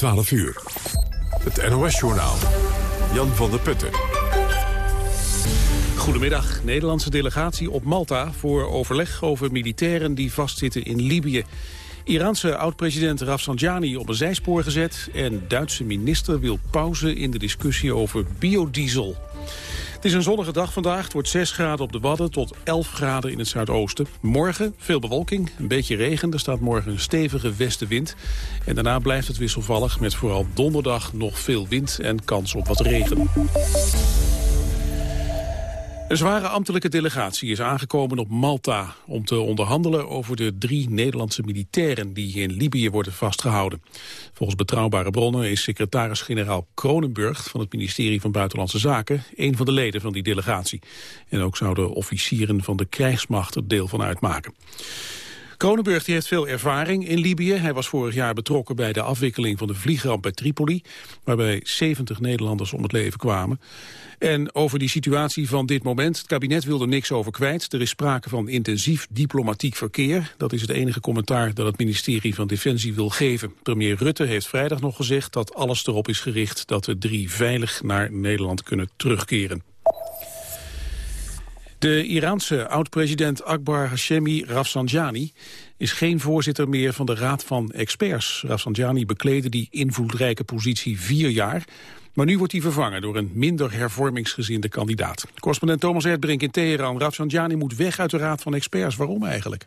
12 uur. Het NOS-journaal. Jan van der Putten. Goedemiddag. Nederlandse delegatie op Malta voor overleg over militairen die vastzitten in Libië. Iraanse oud-president Rafsanjani op een zijspoor gezet... en Duitse minister wil pauze in de discussie over biodiesel. Het is een zonnige dag vandaag. Het wordt 6 graden op de Wadden tot 11 graden in het zuidoosten. Morgen veel bewolking, een beetje regen. Er staat morgen een stevige westenwind. En daarna blijft het wisselvallig met vooral donderdag nog veel wind en kans op wat regen. Een zware ambtelijke delegatie is aangekomen op Malta... om te onderhandelen over de drie Nederlandse militairen... die in Libië worden vastgehouden. Volgens betrouwbare bronnen is secretaris-generaal Kronenburg... van het ministerie van Buitenlandse Zaken... een van de leden van die delegatie. En ook zouden officieren van de krijgsmacht er deel van uitmaken. Kronenburg die heeft veel ervaring in Libië. Hij was vorig jaar betrokken bij de afwikkeling van de vliegramp bij Tripoli... waarbij 70 Nederlanders om het leven kwamen. En over die situatie van dit moment, het kabinet wil er niks over kwijt. Er is sprake van intensief diplomatiek verkeer. Dat is het enige commentaar dat het ministerie van Defensie wil geven. Premier Rutte heeft vrijdag nog gezegd dat alles erop is gericht... dat de drie veilig naar Nederland kunnen terugkeren. De Iraanse oud-president Akbar Hashemi Rafsanjani is geen voorzitter meer van de Raad van Experts. Rafsanjani bekleedde die invloedrijke positie vier jaar... Maar nu wordt hij vervangen door een minder hervormingsgezinde kandidaat. Correspondent Thomas Erdbrink in Teheran. Rafsanjani moet weg uit de Raad van Experts. Waarom eigenlijk?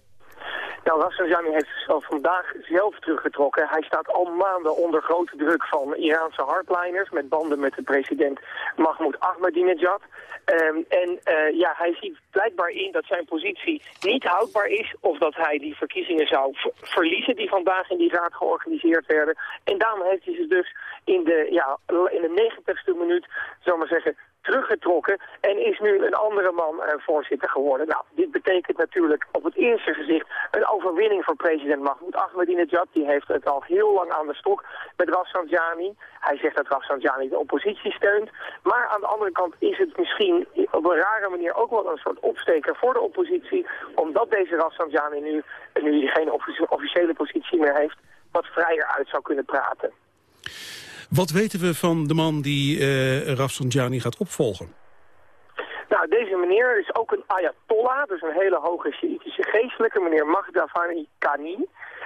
Nou, Rafsanjani heeft zichzelf vandaag zelf teruggetrokken. Hij staat al maanden onder grote druk van Iraanse hardliners... met banden met de president Mahmoud Ahmadinejad. Um, en uh, ja, hij ziet blijkbaar in dat zijn positie niet houdbaar is... of dat hij die verkiezingen zou verliezen die vandaag in die raad georganiseerd werden. En daarom heeft hij zich dus in de, ja, in de negentigste minuut, zal maar zeggen, teruggetrokken en is nu een andere man uh, voorzitter geworden. Nou, dit betekent natuurlijk op het eerste gezicht een overwinning voor president Mahmoud Ahmadinejad. Die heeft het al heel lang aan de stok met Rafsanjani. Hij zegt dat Rafsanjani de oppositie steunt. Maar aan de andere kant is het misschien op een rare manier ook wel een soort opsteker voor de oppositie. Omdat deze Rafsanjani nu, nu geen officiële positie meer heeft, wat vrijer uit zou kunnen praten. Wat weten we van de man die uh, Rafsanjani gaat opvolgen? Nou, deze meneer is ook een ayatollah, dus een hele hoge Shiïtische geestelijke, meneer Magdafani Kani.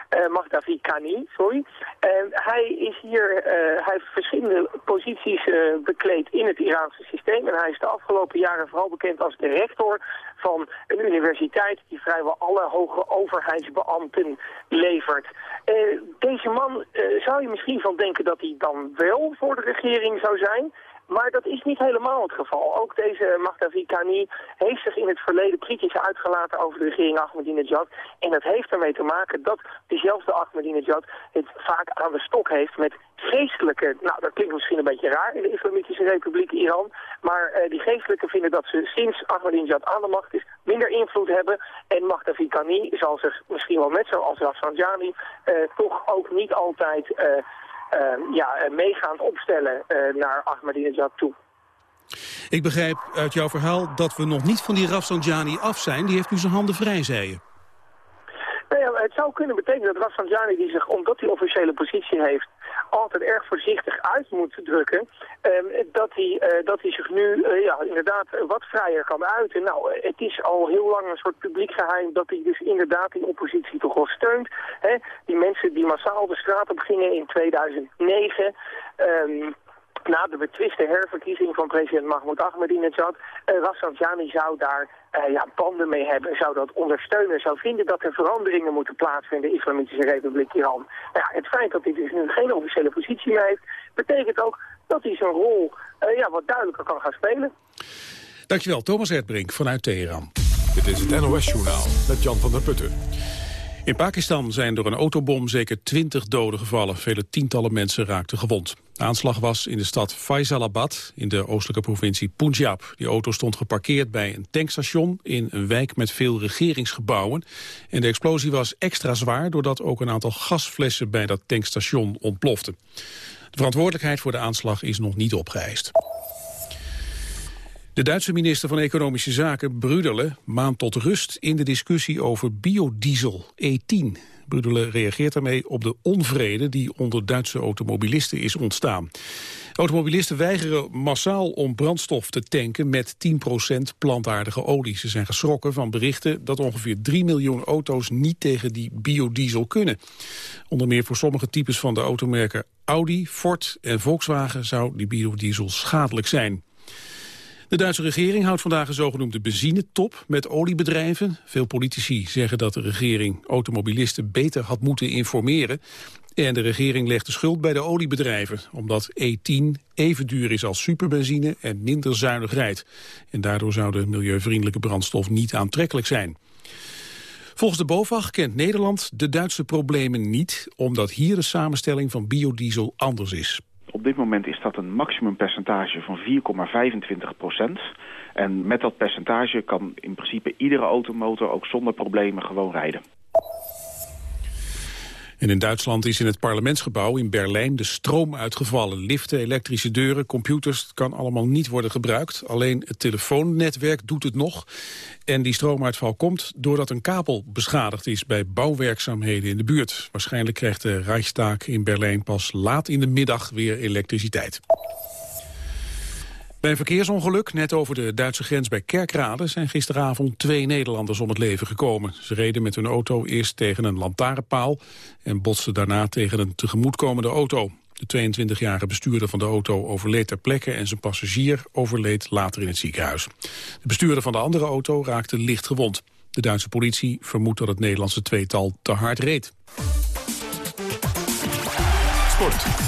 Uh, Kani, sorry. Uh, hij is hier, uh, hij heeft verschillende posities bekleed in het Iraanse systeem. En hij is de afgelopen jaren vooral bekend als de rector van een universiteit die vrijwel alle hoge overheidsbeambten levert. Deze man zou je misschien van denken dat hij dan wel voor de regering zou zijn. Maar dat is niet helemaal het geval. Ook deze Mahdavi Kani heeft zich in het verleden kritisch uitgelaten over de regering Ahmadinejad. En dat heeft ermee te maken dat diezelfde Ahmadinejad het vaak aan de stok heeft met geestelijke... Nou, dat klinkt misschien een beetje raar in de Islamitische Republiek Iran. Maar uh, die geestelijken vinden dat ze sinds Ahmadinejad aan de macht is minder invloed hebben. En Mahdavi Kani zal zich misschien wel net zoals Rafsanjani uh, toch ook niet altijd... Uh, ja, eh, meegaand opstellen uh, naar Ahmadinejad toe. Ik begrijp uit jouw verhaal dat we nog niet van die Rafsanjani af zijn. Die heeft nu zijn handen vrij, zei je. Nou ja, het zou kunnen betekenen dat Rafsanjani, die zich, omdat hij officiële positie heeft, altijd erg voorzichtig uit moet drukken, ehm, dat, hij, uh, dat hij zich nu uh, ja, inderdaad wat vrijer kan uiten. Nou, het is al heel lang een soort publiek geheim dat hij dus inderdaad die oppositie toch wel steunt. Hè? Die mensen die massaal de straat op gingen in 2009... Na de betwiste herverkiezing van president Mahmoud Ahmadinejad, uh, Rafsanjani zou daar uh, ja, banden mee hebben, zou dat ondersteunen, zou vinden dat er veranderingen moeten plaatsvinden in de Islamitische Republiek Iran. Nou ja, het feit dat hij dus nu geen officiële positie meer heeft, betekent ook dat hij zijn rol uh, ja, wat duidelijker kan gaan spelen. Dankjewel, Thomas Erdbrink vanuit Teheran. Dit is het NOS-journaal met Jan van der Putten. In Pakistan zijn door een autobom zeker twintig doden gevallen. Vele tientallen mensen raakten gewond. De aanslag was in de stad Faisalabad in de oostelijke provincie Punjab. Die auto stond geparkeerd bij een tankstation in een wijk met veel regeringsgebouwen. En de explosie was extra zwaar doordat ook een aantal gasflessen bij dat tankstation ontploften. De verantwoordelijkheid voor de aanslag is nog niet opgeëist. De Duitse minister van Economische Zaken, Brudele, maand tot rust in de discussie over biodiesel, E10. Budele reageert daarmee op de onvrede die onder Duitse automobilisten is ontstaan. Automobilisten weigeren massaal om brandstof te tanken met 10% plantaardige olie. Ze zijn geschrokken van berichten dat ongeveer 3 miljoen auto's niet tegen die biodiesel kunnen. Onder meer voor sommige types van de automerken Audi, Ford en Volkswagen zou die biodiesel schadelijk zijn. De Duitse regering houdt vandaag een zogenoemde benzinetop met oliebedrijven. Veel politici zeggen dat de regering automobilisten beter had moeten informeren. En de regering legt de schuld bij de oliebedrijven, omdat E10 even duur is als superbenzine en minder zuinig rijdt. En daardoor zou de milieuvriendelijke brandstof niet aantrekkelijk zijn. Volgens de BOVAG kent Nederland de Duitse problemen niet... omdat hier de samenstelling van biodiesel anders is. Op dit moment is dat een maximumpercentage van 4,25 procent. En met dat percentage kan in principe iedere automotor ook zonder problemen gewoon rijden. En in Duitsland is in het parlementsgebouw in Berlijn de stroom uitgevallen. Liften, elektrische deuren, computers, het kan allemaal niet worden gebruikt. Alleen het telefoonnetwerk doet het nog. En die stroomuitval komt doordat een kabel beschadigd is bij bouwwerkzaamheden in de buurt. Waarschijnlijk krijgt de Reichstag in Berlijn pas laat in de middag weer elektriciteit. Bij een verkeersongeluk net over de Duitse grens bij Kerkrade... zijn gisteravond twee Nederlanders om het leven gekomen. Ze reden met hun auto eerst tegen een lantaarnpaal... en botsten daarna tegen een tegemoetkomende auto. De 22-jarige bestuurder van de auto overleed ter plekke... en zijn passagier overleed later in het ziekenhuis. De bestuurder van de andere auto raakte licht gewond. De Duitse politie vermoedt dat het Nederlandse tweetal te hard reed. Sport.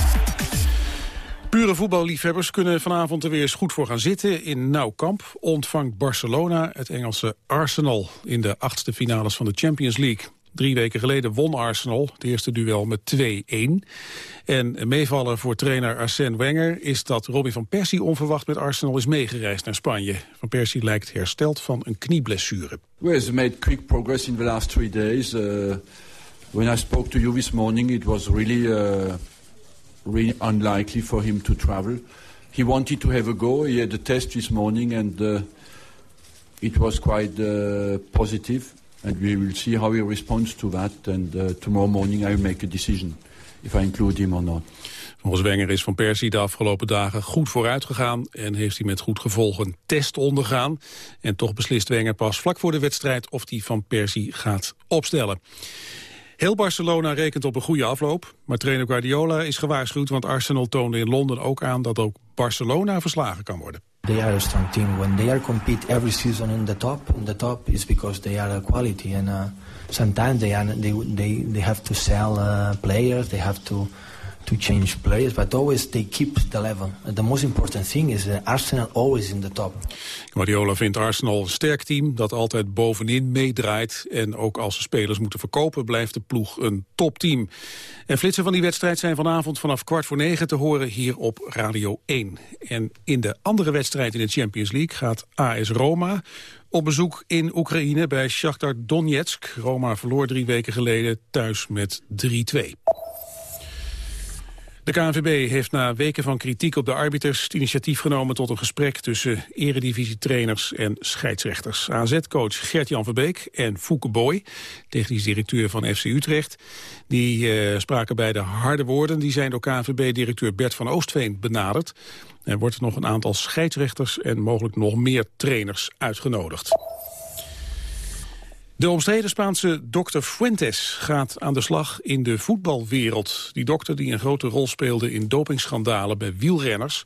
Pure voetballiefhebbers kunnen vanavond er weer eens goed voor gaan zitten. In Nou Kamp ontvangt Barcelona het Engelse Arsenal... in de achtste finales van de Champions League. Drie weken geleden won Arsenal het eerste duel met 2-1. En een meevaller voor trainer Arsène Wenger is dat Robin van Persie onverwacht met Arsenal is meegereisd naar Spanje. Van Persie lijkt hersteld van een knieblessure. Well, they made quick progress in the last three days. Uh, when I spoke to you this morning, it was really... Uh really unlikely for him to travel. He wanted to have a go. He had a test this morning and uh, it was quite uh, positive. And we will see how he responds to that. And uh, tomorrow morning I will make a decision if I include him or not. Volgens Wenger is Van Persie de afgelopen dagen goed vooruit gegaan... en heeft hij met goed gevolg een test ondergaan. En toch beslist Wenger pas vlak voor de wedstrijd of hij Van Persie gaat opstellen. Heel Barcelona rekent op een goede afloop. Maar trainer Guardiola is gewaarschuwd, want Arsenal toonde in Londen ook aan dat ook Barcelona verslagen kan worden. They are a strong team. When they are compete every season in the top, in the top is because they are a quality. And uh, sometimes they, are, they, they, they have to sell uh, players, they have to to change players, but always they keep the level. The most important thing is Arsenal always in the top. Guardiola vindt Arsenal een sterk team dat altijd bovenin meedraait. En ook als ze spelers moeten verkopen blijft de ploeg een topteam. En flitsen van die wedstrijd zijn vanavond vanaf kwart voor negen te horen hier op Radio 1. En in de andere wedstrijd in de Champions League gaat AS Roma op bezoek in Oekraïne bij Shakhtar Donetsk. Roma verloor drie weken geleden thuis met 3-2. De KNVB heeft na weken van kritiek op de arbiters het initiatief genomen tot een gesprek tussen eredivisietrainers en scheidsrechters. AZ-coach Gert-Jan Verbeek en Fouke Boy, technisch directeur van FC Utrecht, die uh, spraken bij de harde woorden. Die zijn door KNVB-directeur Bert van Oostveen benaderd. Er wordt nog een aantal scheidsrechters en mogelijk nog meer trainers uitgenodigd. De omstreden Spaanse dokter Fuentes gaat aan de slag in de voetbalwereld. Die dokter, die een grote rol speelde in dopingschandalen bij wielrenners...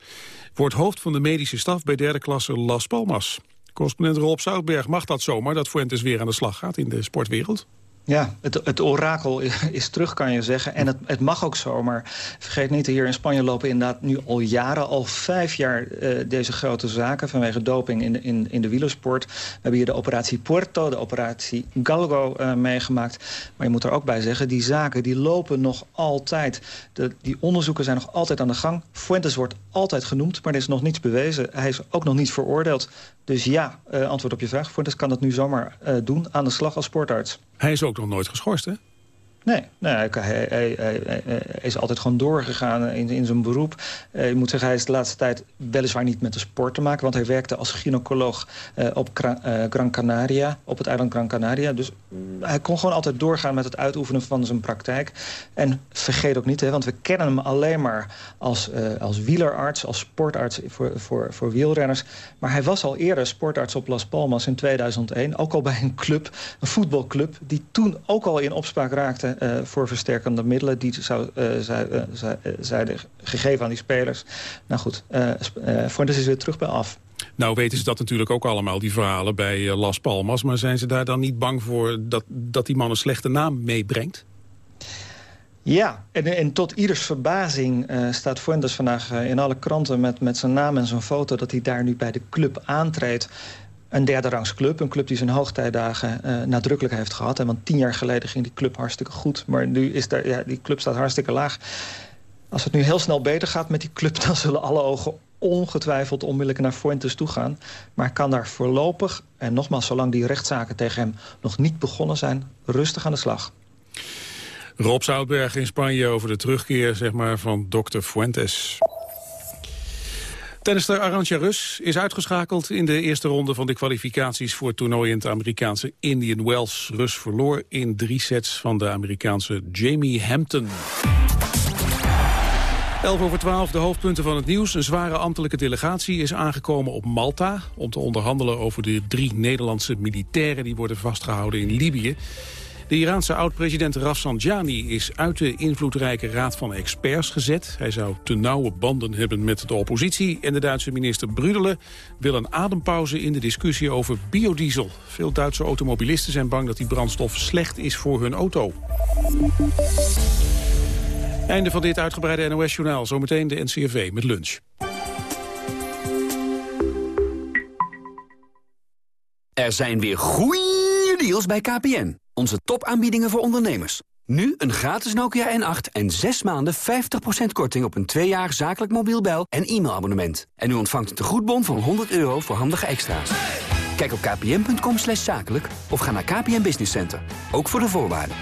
wordt hoofd van de medische staf bij derde klasse Las Palmas. Correspondent Rob Zoutberg mag dat zomaar, dat Fuentes weer aan de slag gaat in de sportwereld? Ja, het, het orakel is terug, kan je zeggen. En het, het mag ook zo, maar vergeet niet... hier in Spanje lopen inderdaad nu al jaren, al vijf jaar... Uh, deze grote zaken vanwege doping in de, in, in de wielersport. We hebben hier de operatie Puerto, de operatie Galgo uh, meegemaakt. Maar je moet er ook bij zeggen, die zaken die lopen nog altijd. De, die onderzoeken zijn nog altijd aan de gang. Fuentes wordt altijd genoemd, maar er is nog niets bewezen. Hij is ook nog niet veroordeeld. Dus ja, uh, antwoord op je vraag. Fuentes kan het nu zomaar doen aan de slag als sportarts. Hij is ook nog nooit geschorst, hè? Nee, hij, hij, hij, is altijd gewoon doorgegaan in, in zijn beroep. Je moet zeggen, hij is de laatste tijd weliswaar niet met de sport te maken... want hij werkte als gynaecoloog uh, op uh, Gran Canaria, op het eiland Gran Canaria. Dus mm, hij kon gewoon altijd doorgaan met het uitoefenen van zijn praktijk. En vergeet ook niet, hè, want we kennen hem alleen maar als, als wielerarts... als sportarts voor, voor, voor wielrenners. Maar hij was al eerder sportarts op Las Palmas in 2001. Ook al bij een club, een voetbalclub... die toen ook al in opspraak raakte voor versterkende middelen... die zou, uh, zeiden gegeven aan die spelers. Nou goed, Fuentes is weer terug bij af. Nou weten ze dat natuurlijk ook allemaal, die verhalen bij Las Palmas. Maar zijn ze daar dan niet bang voor dat, dat die man een slechte naam meebrengt? Ja, en, en, tot ieders verbazing uh, staat Fuentes vandaag uh, in alle kranten... Met, met zijn naam en zijn foto dat hij daar nu bij de club aantreedt een derde rangs club. Een club die zijn hoogtijdagen uh, nadrukkelijk heeft gehad. En want tien jaar geleden ging die club hartstikke goed. Maar nu is daar, ja, die club staat hartstikke laag. Als het nu heel snel beter gaat met die club... dan zullen alle ogen ongetwijfeld onmiddellijk naar Fuentes toe gaan. Maar kan daar voorlopig, en nogmaals, zolang die rechtszaken tegen hem nog niet begonnen zijn... rustig aan de slag. Rob Zoutberg in Spanje over de terugkeer zeg maar, van dokter Fuentes. Tennister Arantxa Rus is uitgeschakeld in de eerste ronde van de kwalificaties voor het toernooi in het Amerikaanse Indian Wells. Rus verloor in drie sets van de Amerikaanse Jamie Hampton. 11 over 12, de hoofdpunten van het nieuws. Een zware ambtelijke delegatie is aangekomen op Malta... om te onderhandelen over de drie Nederlandse militairen... die worden vastgehouden in Libië. De Iraanse oud-president Rafsanjani is uit de invloedrijke raad van experts gezet. Hij zou te nauwe banden hebben met de oppositie. En de Duitse minister Brudele wil een adempauze in de discussie over biodiesel. Veel Duitse automobilisten zijn bang dat die brandstof slecht is voor hun auto. Einde van dit uitgebreide NOS-journaal. Zometeen de NCRV met lunch. Er zijn weer goede deals bij KPN. Onze topaanbiedingen voor ondernemers. Nu een gratis Nokia N8 en 6 maanden 50% korting op een 2 jaar zakelijk mobiel bel- en e-mailabonnement. En u ontvangt een tegoedbon van 100 euro voor handige extra's. Kijk op kpn.com slash zakelijk of ga naar KPN Business Center. Ook voor de voorwaarden.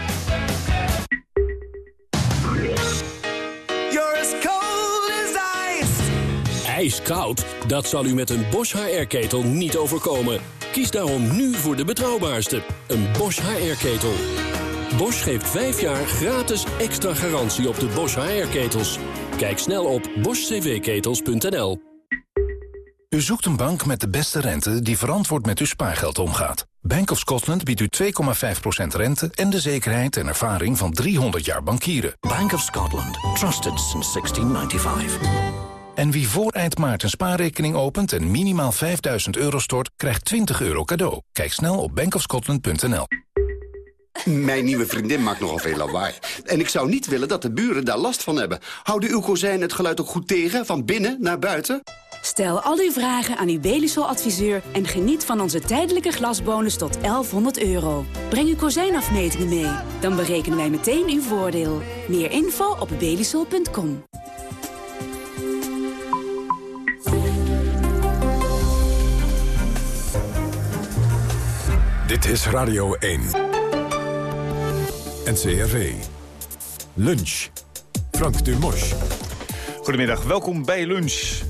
Ijskoud? Dat zal u met een Bosch HR-ketel niet overkomen. Kies daarom nu voor de betrouwbaarste, een Bosch HR-ketel. Bosch geeft 5 jaar gratis extra garantie op de Bosch HR-ketels. Kijk snel op boschcvketels.nl. U zoekt een bank met de beste rente die verantwoord met uw spaargeld omgaat. Bank of Scotland biedt u 2,5% rente en de zekerheid en ervaring van 300 jaar bankieren. Bank of Scotland. Trusted since 1695. En wie voor eind maart een spaarrekening opent en minimaal 5000 euro stort, krijgt 20 euro cadeau. Kijk snel op bankofscotland.nl. Mijn nieuwe vriendin maakt nogal veel lawaai. En ik zou niet willen dat de buren daar last van hebben. Houden uw kozijnen het geluid ook goed tegen, van binnen naar buiten? Stel al uw vragen aan uw Belisol-adviseur... en geniet van onze tijdelijke glasbonus tot 1100 euro. Breng uw kozijnafmetingen mee. Dan berekenen wij meteen uw voordeel. Meer info op belisol.com. Dit is Radio 1. NCRV. Lunch. Frank Dumos. Goedemiddag, welkom bij Lunch.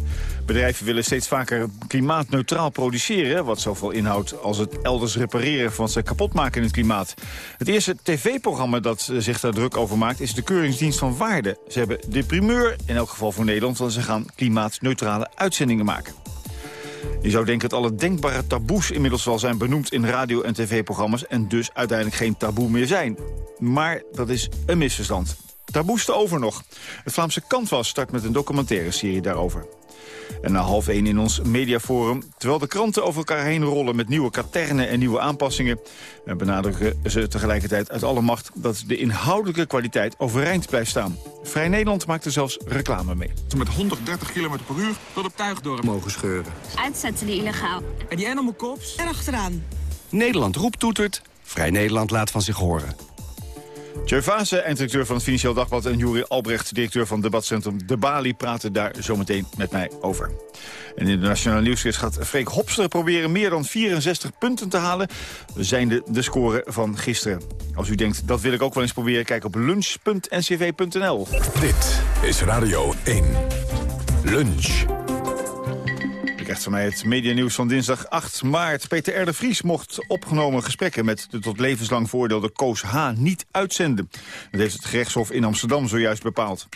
Bedrijven willen steeds vaker klimaatneutraal produceren... wat zoveel inhoudt als het elders repareren van ze kapot maken in het klimaat. Het eerste tv-programma dat zich daar druk over maakt... is de Keuringsdienst van Waarde. Ze hebben de primeur, in elk geval voor Nederland... want ze gaan klimaatneutrale uitzendingen maken. Je zou denken dat alle denkbare taboes inmiddels wel zijn benoemd in radio- en tv-programma's... en dus uiteindelijk geen taboe meer zijn. Maar dat is een misverstand. Taboes te over nog. Het Vlaamse Canvas start met een documentaire serie daarover. En na half één in ons mediaforum. Terwijl de kranten over elkaar heen rollen met nieuwe katernen en nieuwe aanpassingen... benadrukken ze tegelijkertijd uit alle macht dat de inhoudelijke kwaliteit overeind blijft staan. Vrij Nederland maakt er zelfs reclame mee. Met 130 km per uur tot op Tuigdorp mogen scheuren. Uitzetten die illegaal. En die animal cops? Erachteraan. Nederland roept toetert, Vrij Nederland laat van zich horen. Vase, einddirecteur van het Financieel Dagblad... en Juri Albrecht, directeur van debatcentrum De Bali... praten daar zometeen met mij over. En in de Nationale Nieuwsquiz gaat Freek Hopster proberen... meer dan 64 punten te halen. Zijn de, de score van gisteren. Als u denkt, dat wil ik ook wel eens proberen... kijk op lunch.ncv.nl. Dit is Radio 1. Lunch. Krijgt van het medianieuws van dinsdag 8 maart. Peter R. de Vries mocht opgenomen gesprekken met de tot levenslang veroordeelde Koos H. niet uitzenden. Dat heeft het gerechtshof in Amsterdam zojuist bepaald.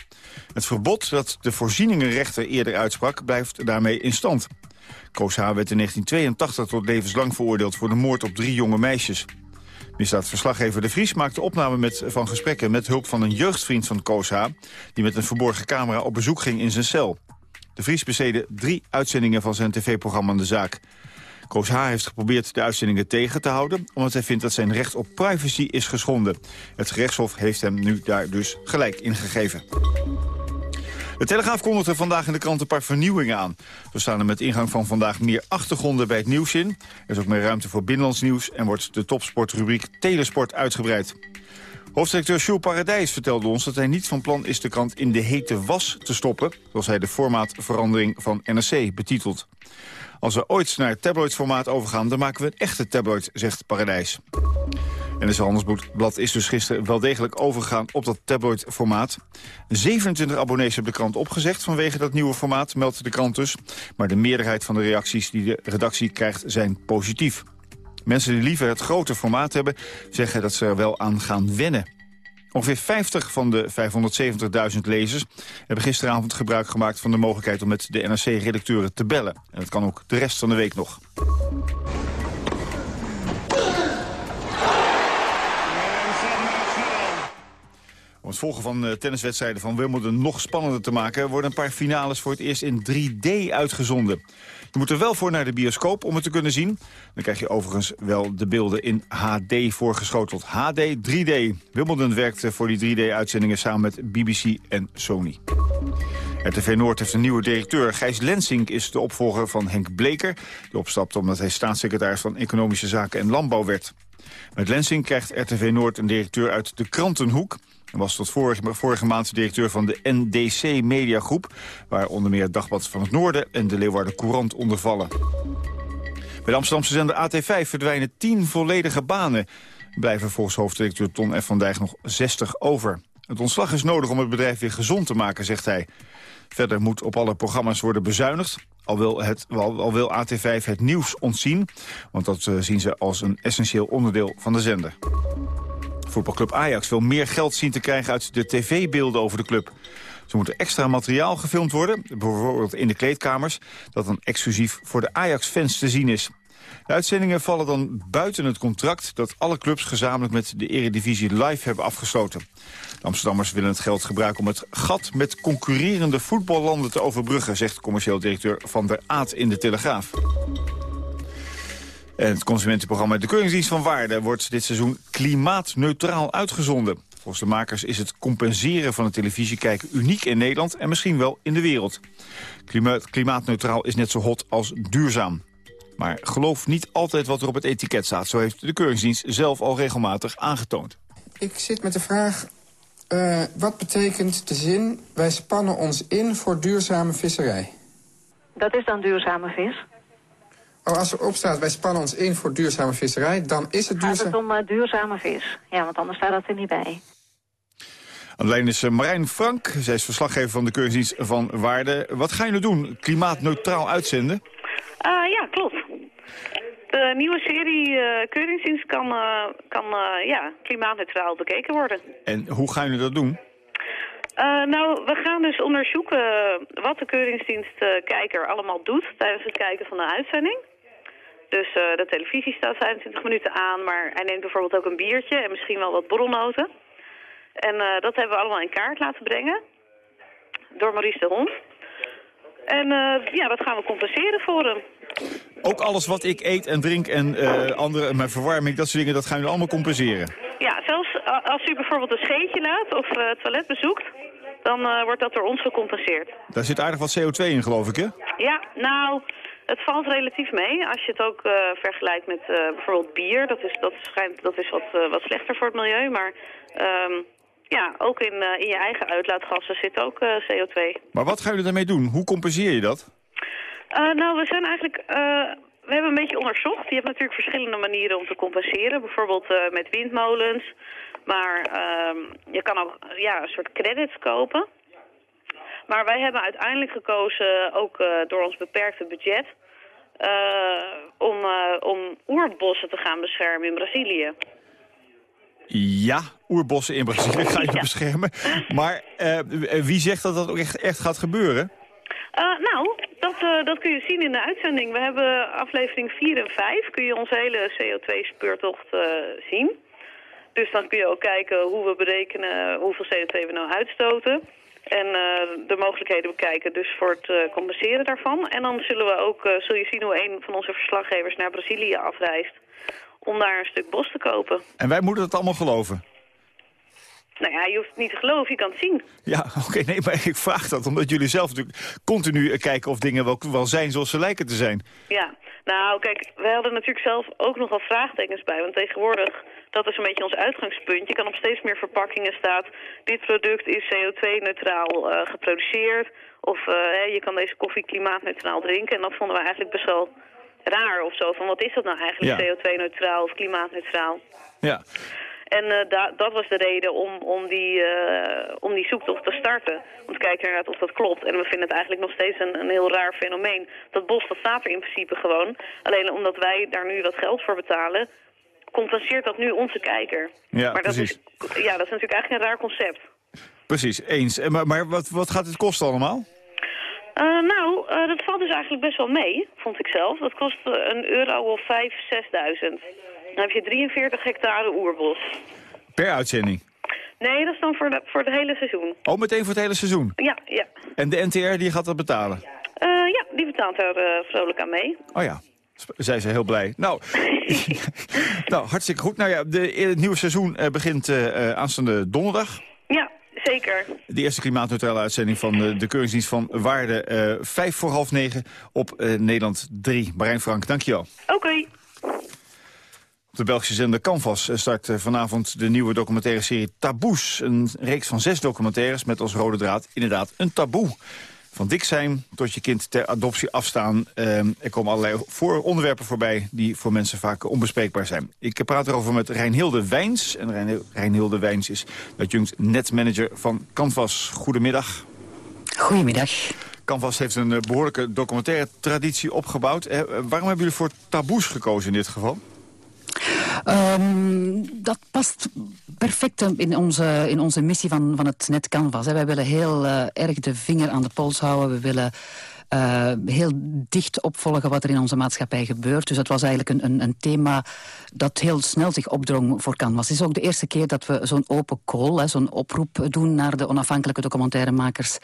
Het verbod dat de voorzieningenrechter eerder uitsprak blijft daarmee in stand. Koos H. werd in 1982 tot levenslang veroordeeld voor de moord op drie jonge meisjes. Misdaadverslaggever De Vries maakte opname met, van gesprekken met hulp van een jeugdvriend van Koos H. die met een verborgen camera op bezoek ging in zijn cel. De Vries besteedde drie uitzendingen van zijn tv-programma De Zaak. Koos H. heeft geprobeerd de uitzendingen tegen te houden... omdat hij vindt dat zijn recht op privacy is geschonden. Het gerechtshof heeft hem nu daar dus gelijk in gegeven. De Telegraaf kondigde vandaag in de krant een paar vernieuwingen aan. Zo staan er met ingang van vandaag meer achtergronden bij het nieuws in. Er is ook meer ruimte voor binnenlands nieuws... en wordt de topsportrubriek Telesport uitgebreid. Hoofddirecteur Jules Paradijs vertelde ons dat hij niet van plan is de krant in de hete was te stoppen, zoals hij de formaatverandering van NRC betitelt. Als we ooit naar het tabloidformaat overgaan, dan maken we een echte tabloid, zegt Paradijs. En het Handelsblad is dus gisteren wel degelijk overgegaan op dat tabloidformaat. 27 abonnees hebben de krant opgezegd vanwege dat nieuwe formaat, meldt de krant dus. Maar de meerderheid van de reacties die de redactie krijgt zijn positief. Mensen die liever het grote formaat hebben, zeggen dat ze er wel aan gaan wennen. Ongeveer 50 van de 570.000 lezers hebben gisteravond gebruik gemaakt van de mogelijkheid om met de NRC-redacteuren te bellen. En dat kan ook de rest van de week nog. Om het volgen van uh, tenniswedstrijden van Wimbledon nog spannender te maken... worden een paar finales voor het eerst in 3D uitgezonden. Je moet er wel voor naar de bioscoop om het te kunnen zien. Dan krijg je overigens wel de beelden in HD voorgeschoteld. HD 3D. Wimbledon werkt voor die 3D-uitzendingen samen met BBC en Sony. RTV Noord heeft een nieuwe directeur. Gijs Lensing is de opvolger van Henk Bleker. Die opstapte omdat hij staatssecretaris van Economische Zaken en Landbouw werd. Met Lensing krijgt RTV Noord een directeur uit de krantenhoek. Hij was tot vorige, vorige maand directeur van de NDC Mediagroep... waar onder meer Dagblad van het Noorden en de Leeuwarden Courant onder vallen. Bij de Amsterdamse zender AT5 verdwijnen 10 volledige banen. Blijven volgens hoofddirecteur Ton F. van Dijk nog 60 over. Het ontslag is nodig om het bedrijf weer gezond te maken, zegt hij. Verder moet op alle programma's worden bezuinigd. Al wil, het, al, wil AT5 het nieuws ontzien, want dat eh, zien ze als een essentieel onderdeel van de zender. Voetbalclub Ajax wil meer geld zien te krijgen uit de tv-beelden over de club. Ze moeten extra materiaal gefilmd worden, bijvoorbeeld in de kleedkamers... dat dan exclusief voor de Ajax-fans te zien is. De uitzendingen vallen dan buiten het contract... dat alle clubs gezamenlijk met de Eredivisie live hebben afgesloten. De Amsterdammers willen het geld gebruiken om het gat met concurrerende voetballanden te overbruggen... zegt commercieel directeur Van der Aat in de Telegraaf. En het consumentenprogramma De Keuringsdienst van Waarde wordt dit seizoen klimaatneutraal uitgezonden. Volgens de makers is het compenseren van het televisiekijken uniek in Nederland en misschien wel in de wereld. Klimaat, klimaatneutraal is net zo hot als duurzaam. Maar geloof niet altijd wat er op het etiket staat. Zo heeft de Keuringsdienst zelf al regelmatig aangetoond. Ik zit met de vraag, uh, wat betekent de zin... wij spannen ons in voor duurzame visserij? Dat is dan duurzame vis. Oh, als er op staat, wij spannen ons in voor duurzame visserij, dan is het duurzaam... Gaat het om uh, duurzame vis. Ja, want anders staat dat er niet bij. Aan de lijn is uh, Marijn Frank. Zij is verslaggever van de Keuringsdienst van Waarde. Wat ga je nu doen? Klimaatneutraal uitzenden? Uh, ja, klopt. De nieuwe serie uh, Keuringsdienst kan, kan ja, klimaatneutraal bekeken worden. En hoe ga je dat doen? nou, we gaan dus onderzoeken wat de Keuringsdienstkijker allemaal doet tijdens het kijken van de uitzending. Dus uh, de televisie staat 25 minuten aan, maar hij neemt bijvoorbeeld ook een biertje en misschien wel wat borrelnoten. En uh, dat hebben we allemaal in kaart laten brengen door Maurice de Hond. En uh, ja, dat gaan we compenseren voor hem. Ook alles wat ik eet en drink en andere, mijn verwarming, dat soort dingen, dat gaan we allemaal compenseren? Ja, zelfs als u bijvoorbeeld een scheetje laat of het toilet bezoekt, dan wordt dat door ons gecompenseerd. Daar zit aardig wat CO2 in, geloof ik, hè? Ja, nou, Het valt relatief mee. Als je het ook eh, vergelijkt met eh, bijvoorbeeld bier. Dat is, dat schijnt, dat is wat, eh, wat slechter voor het milieu. Maar ehm, ja, ook in, in je eigen uitlaatgassen zit ook eh, CO2. Maar wat gaan jullie daarmee doen? Hoe compenseer je dat? Nou, we zijn eigenlijk... we hebben een beetje onderzocht. Je hebt natuurlijk verschillende manieren om te compenseren. Bijvoorbeeld met windmolens. Maar ehm, je kan ook ja, een soort credits kopen. Maar wij hebben uiteindelijk gekozen, ook eh, door ons beperkte budget... eh, om, eh, om oerbossen te gaan beschermen in Brazilië. Ja, oerbossen in Brazilië ga je beschermen. Maar wie zegt dat dat ook echt, echt gaat gebeuren? Nou, dat, dat kun je zien in de uitzending. We hebben aflevering 4 en 5, kun je onze hele CO2-speurtocht eh, zien. Dus dan kun je ook kijken hoe we berekenen hoeveel CO2 we nou uitstoten. En eh, de mogelijkheden bekijken dus voor het eh, compenseren daarvan. En dan zullen we ook, eh, zul je zien hoe een van onze verslaggevers naar Brazilië afreist. Om daar een stuk bos te kopen. En wij moeten het allemaal geloven. Nou ja, je hoeft het niet te geloven, je kan het zien. Ja, oké, nee, maar ik vraag dat omdat jullie zelf natuurlijk continu kijken of dingen wel, wel zijn zoals ze lijken te zijn. Ja, nou kijk, wij hadden natuurlijk zelf ook nogal vraagtekens bij. Want tegenwoordig, dat is een beetje ons uitgangspunt. Je kan op steeds meer verpakkingen staat, dit product is CO2-neutraal eh, geproduceerd. Of eh, je kan deze koffie klimaatneutraal drinken. En dat vonden we eigenlijk best wel raar of zo. Van wat is dat nou eigenlijk, Ja. CO2-neutraal of klimaatneutraal? Ja. En eh, da- dat was de reden om, om, die, eh, om die zoektocht te starten. Om te kijken inderdaad of dat klopt. En we vinden het eigenlijk nog steeds een, een heel raar fenomeen. Dat bos, dat staat er in principe gewoon. Alleen omdat wij daar nu wat geld voor betalen... compenseert dat nu onze kijker. Ja, maar dat precies. is, ja, dat is natuurlijk eigenlijk een raar concept. Precies, eens. En Maar, maar wat, wat gaat het kosten allemaal? Eh, nou, dat valt dus eigenlijk best wel mee, vond ik zelf. Dat kost een euro of vijf, zesduizend. Dan heb je 43 hectare oerbos. Per uitzending. Nee, dat is dan voor, de, voor het hele seizoen. Oh, meteen voor het hele seizoen. Ja, ja. En de NTR die gaat dat betalen? Eh, ja, die betaalt daar eh, vrolijk aan mee. Oh ja, Sp- zij ze heel blij. Nou, nou hartstikke goed. Nou ja, de, het nieuwe seizoen eh, begint eh, eh, aanstaande donderdag. Ja, zeker. De eerste klimaatneutrale uitzending van de, de Keuringsdienst van Waarde. eh, vijf voor half negen op eh, Nederland 3. Marijn Frank, dankjewel. Oké. Op de Belgische zender Canvas start eh, vanavond de nieuwe documentaire serie Taboes. Een reeks van zes documentaires met als rode draad inderdaad een taboe. Van dik zijn tot je kind ter adoptie afstaan. Eh, er komen allerlei voor onderwerpen voorbij die voor mensen vaak onbespreekbaar zijn. Ik praat erover met Reinhilde Wijns. En Rein- Reinhilde Wijns is adjunct netmanager van Canvas. Goedemiddag. Goedemiddag. Canvas heeft een eh, behoorlijke documentaire traditie opgebouwd. Eh, waarom hebben jullie voor taboes gekozen in dit geval? Ehm, dat past perfect in onze, in onze missie van, van het net Canvas. hè. Wij willen heel eh, erg de vinger aan de pols houden. We willen eh, heel dicht opvolgen wat er in onze maatschappij gebeurt. Dus dat was eigenlijk een, een, een thema dat heel snel zich opdrong voor Canvas. Het is ook de eerste keer dat we zo'n open call, zo'n oproep doen naar de onafhankelijke documentairemakers.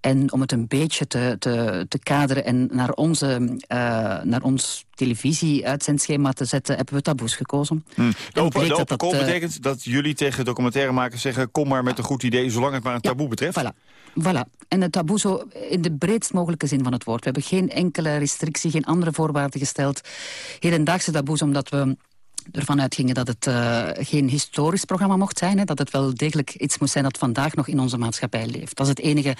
En om het een beetje te, te, te kaderen en naar, onze, eh, naar ons televisie-uitzendschema te zetten, hebben we taboes gekozen. Hmm. De En open, de dat open dat, call eh, betekent dat jullie tegen documentairemakers zeggen... kom maar met een goed idee, zolang het maar een taboe betreft. Voilà. Voilà. En het taboe zo in de breedst mogelijke zin van het woord. We hebben geen enkele restrictie, geen andere voorwaarden gesteld. Hedendaagse taboes omdat we ervan uitgingen dat het eh, geen historisch programma mocht zijn. Hè, dat het wel degelijk iets moest zijn dat vandaag nog in onze maatschappij leeft. Dat is het enige,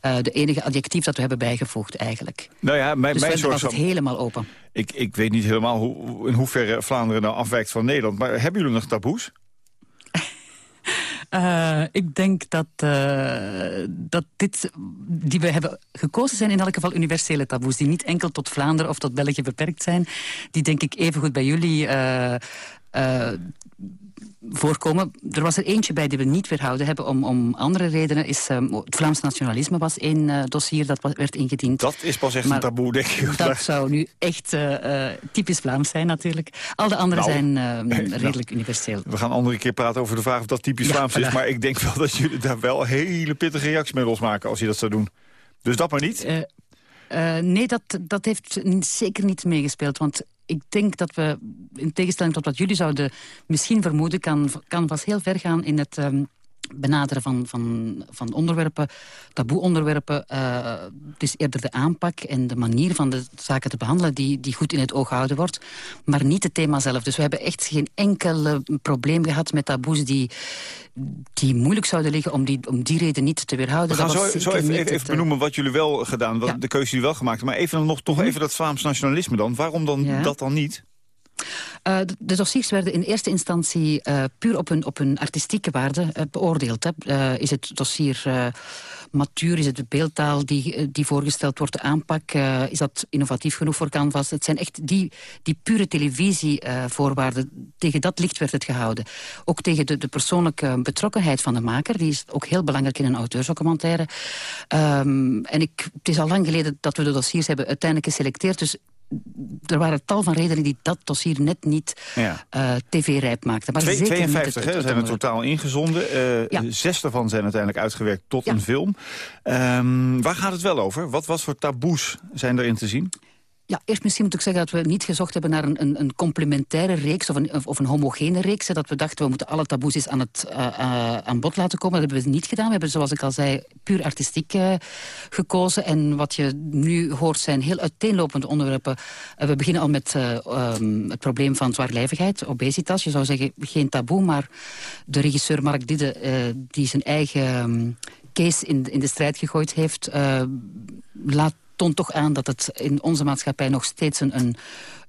eh, de enige adjectief dat we hebben bijgevoegd eigenlijk. Nou ja, mijn, dus mijn verder zorg was het helemaal open. ik, ik weet niet helemaal hoe, in hoeverre Vlaanderen nou afwijkt van Nederland. Maar hebben jullie nog taboes? Eh, ik denk dat, eh, dat dit, die we hebben gekozen zijn in elk geval universele taboes. Die niet enkel tot Vlaanderen of tot België beperkt zijn. Die denk ik even goed bij jullie eh, voorkomen. Er was er eentje bij die we niet weerhouden hebben om, om andere redenen. Is, eh, het Vlaams nationalisme was één eh, dossier dat werd ingediend. Dat is pas echt Maar een taboe, denk ik. Dat zou nu echt eh, eh, typisch Vlaams zijn natuurlijk. Al de andere Nou, zijn nou. redelijk universeel. We gaan een andere keer praten over de vraag of dat typisch Ja, Vlaams is. Maar ik denk wel dat jullie daar wel hele pittige reacties mee losmaken als je dat zou doen. Dus dat maar niet. Nee, dat, dat heeft zeker niet meegespeeld. Want ik denk dat we, in tegenstelling tot wat jullie zouden misschien vermoeden... kan Canvas heel ver gaan in het, ehm, benaderen van, van, van onderwerpen, taboe-onderwerpen. Uh, het is eerder de aanpak en de manier van de zaken te behandelen... Die, die goed in het oog gehouden wordt, maar niet het thema zelf. Dus we hebben echt geen enkel probleem gehad met taboes... die, die moeilijk zouden liggen om die, om die reden niet te weerhouden. We gaan zo, zo even, even, even, benoemen wat jullie wel gedaan, wat, de keuze die jullie wel gemaakt hebben. Maar even nog toch mhm. even dat Vlaams nationalisme dan. Waarom dan dat dan niet? Uh, de, dossiers werden in eerste instantie uh, puur op hun, op hun artistieke waarde uh, beoordeeld. Hè. is het dossier matuur, is het de beeldtaal die, die voorgesteld wordt, de aanpak, is dat innovatief genoeg voor Canvas? Het zijn echt die, die pure televisievoorwaarden. tegen dat licht werd het gehouden. Ook tegen de, de persoonlijke betrokkenheid van de maker, die is ook heel belangrijk in een auteursdocumentaire. Um, en ik, het is al lang geleden dat we de dossiers hebben uiteindelijk geselecteerd, dus er waren tal van redenen die dat dossier net niet ja. uh, tv-rijp maakten. Maar Twee, 52 hè, zijn er totaal ingezonden. Uh, ja. Zes daarvan zijn uiteindelijk uitgewerkt tot een film. Um, waar gaat het wel over? Wat, wat voor taboes zijn erin te zien? Ja, eerst misschien moet ik zeggen dat we niet gezocht hebben naar een, een, een complementaire reeks of een, of een homogene reeks. Dat we dachten we moeten alle taboes eens aan, het, uh, uh, aan bod laten komen. Dat hebben we niet gedaan. We hebben, zoals ik al zei, puur artistiek uh, gekozen. En wat je nu hoort zijn heel uiteenlopende onderwerpen. we beginnen al met um, het probleem van zwaarlijvigheid, obesitas. Je zou zeggen geen taboe, maar de regisseur Mark Didde, die zijn eigen um, case in, in de strijd gegooid heeft... laat toont toch aan dat het in onze maatschappij nog steeds een, een,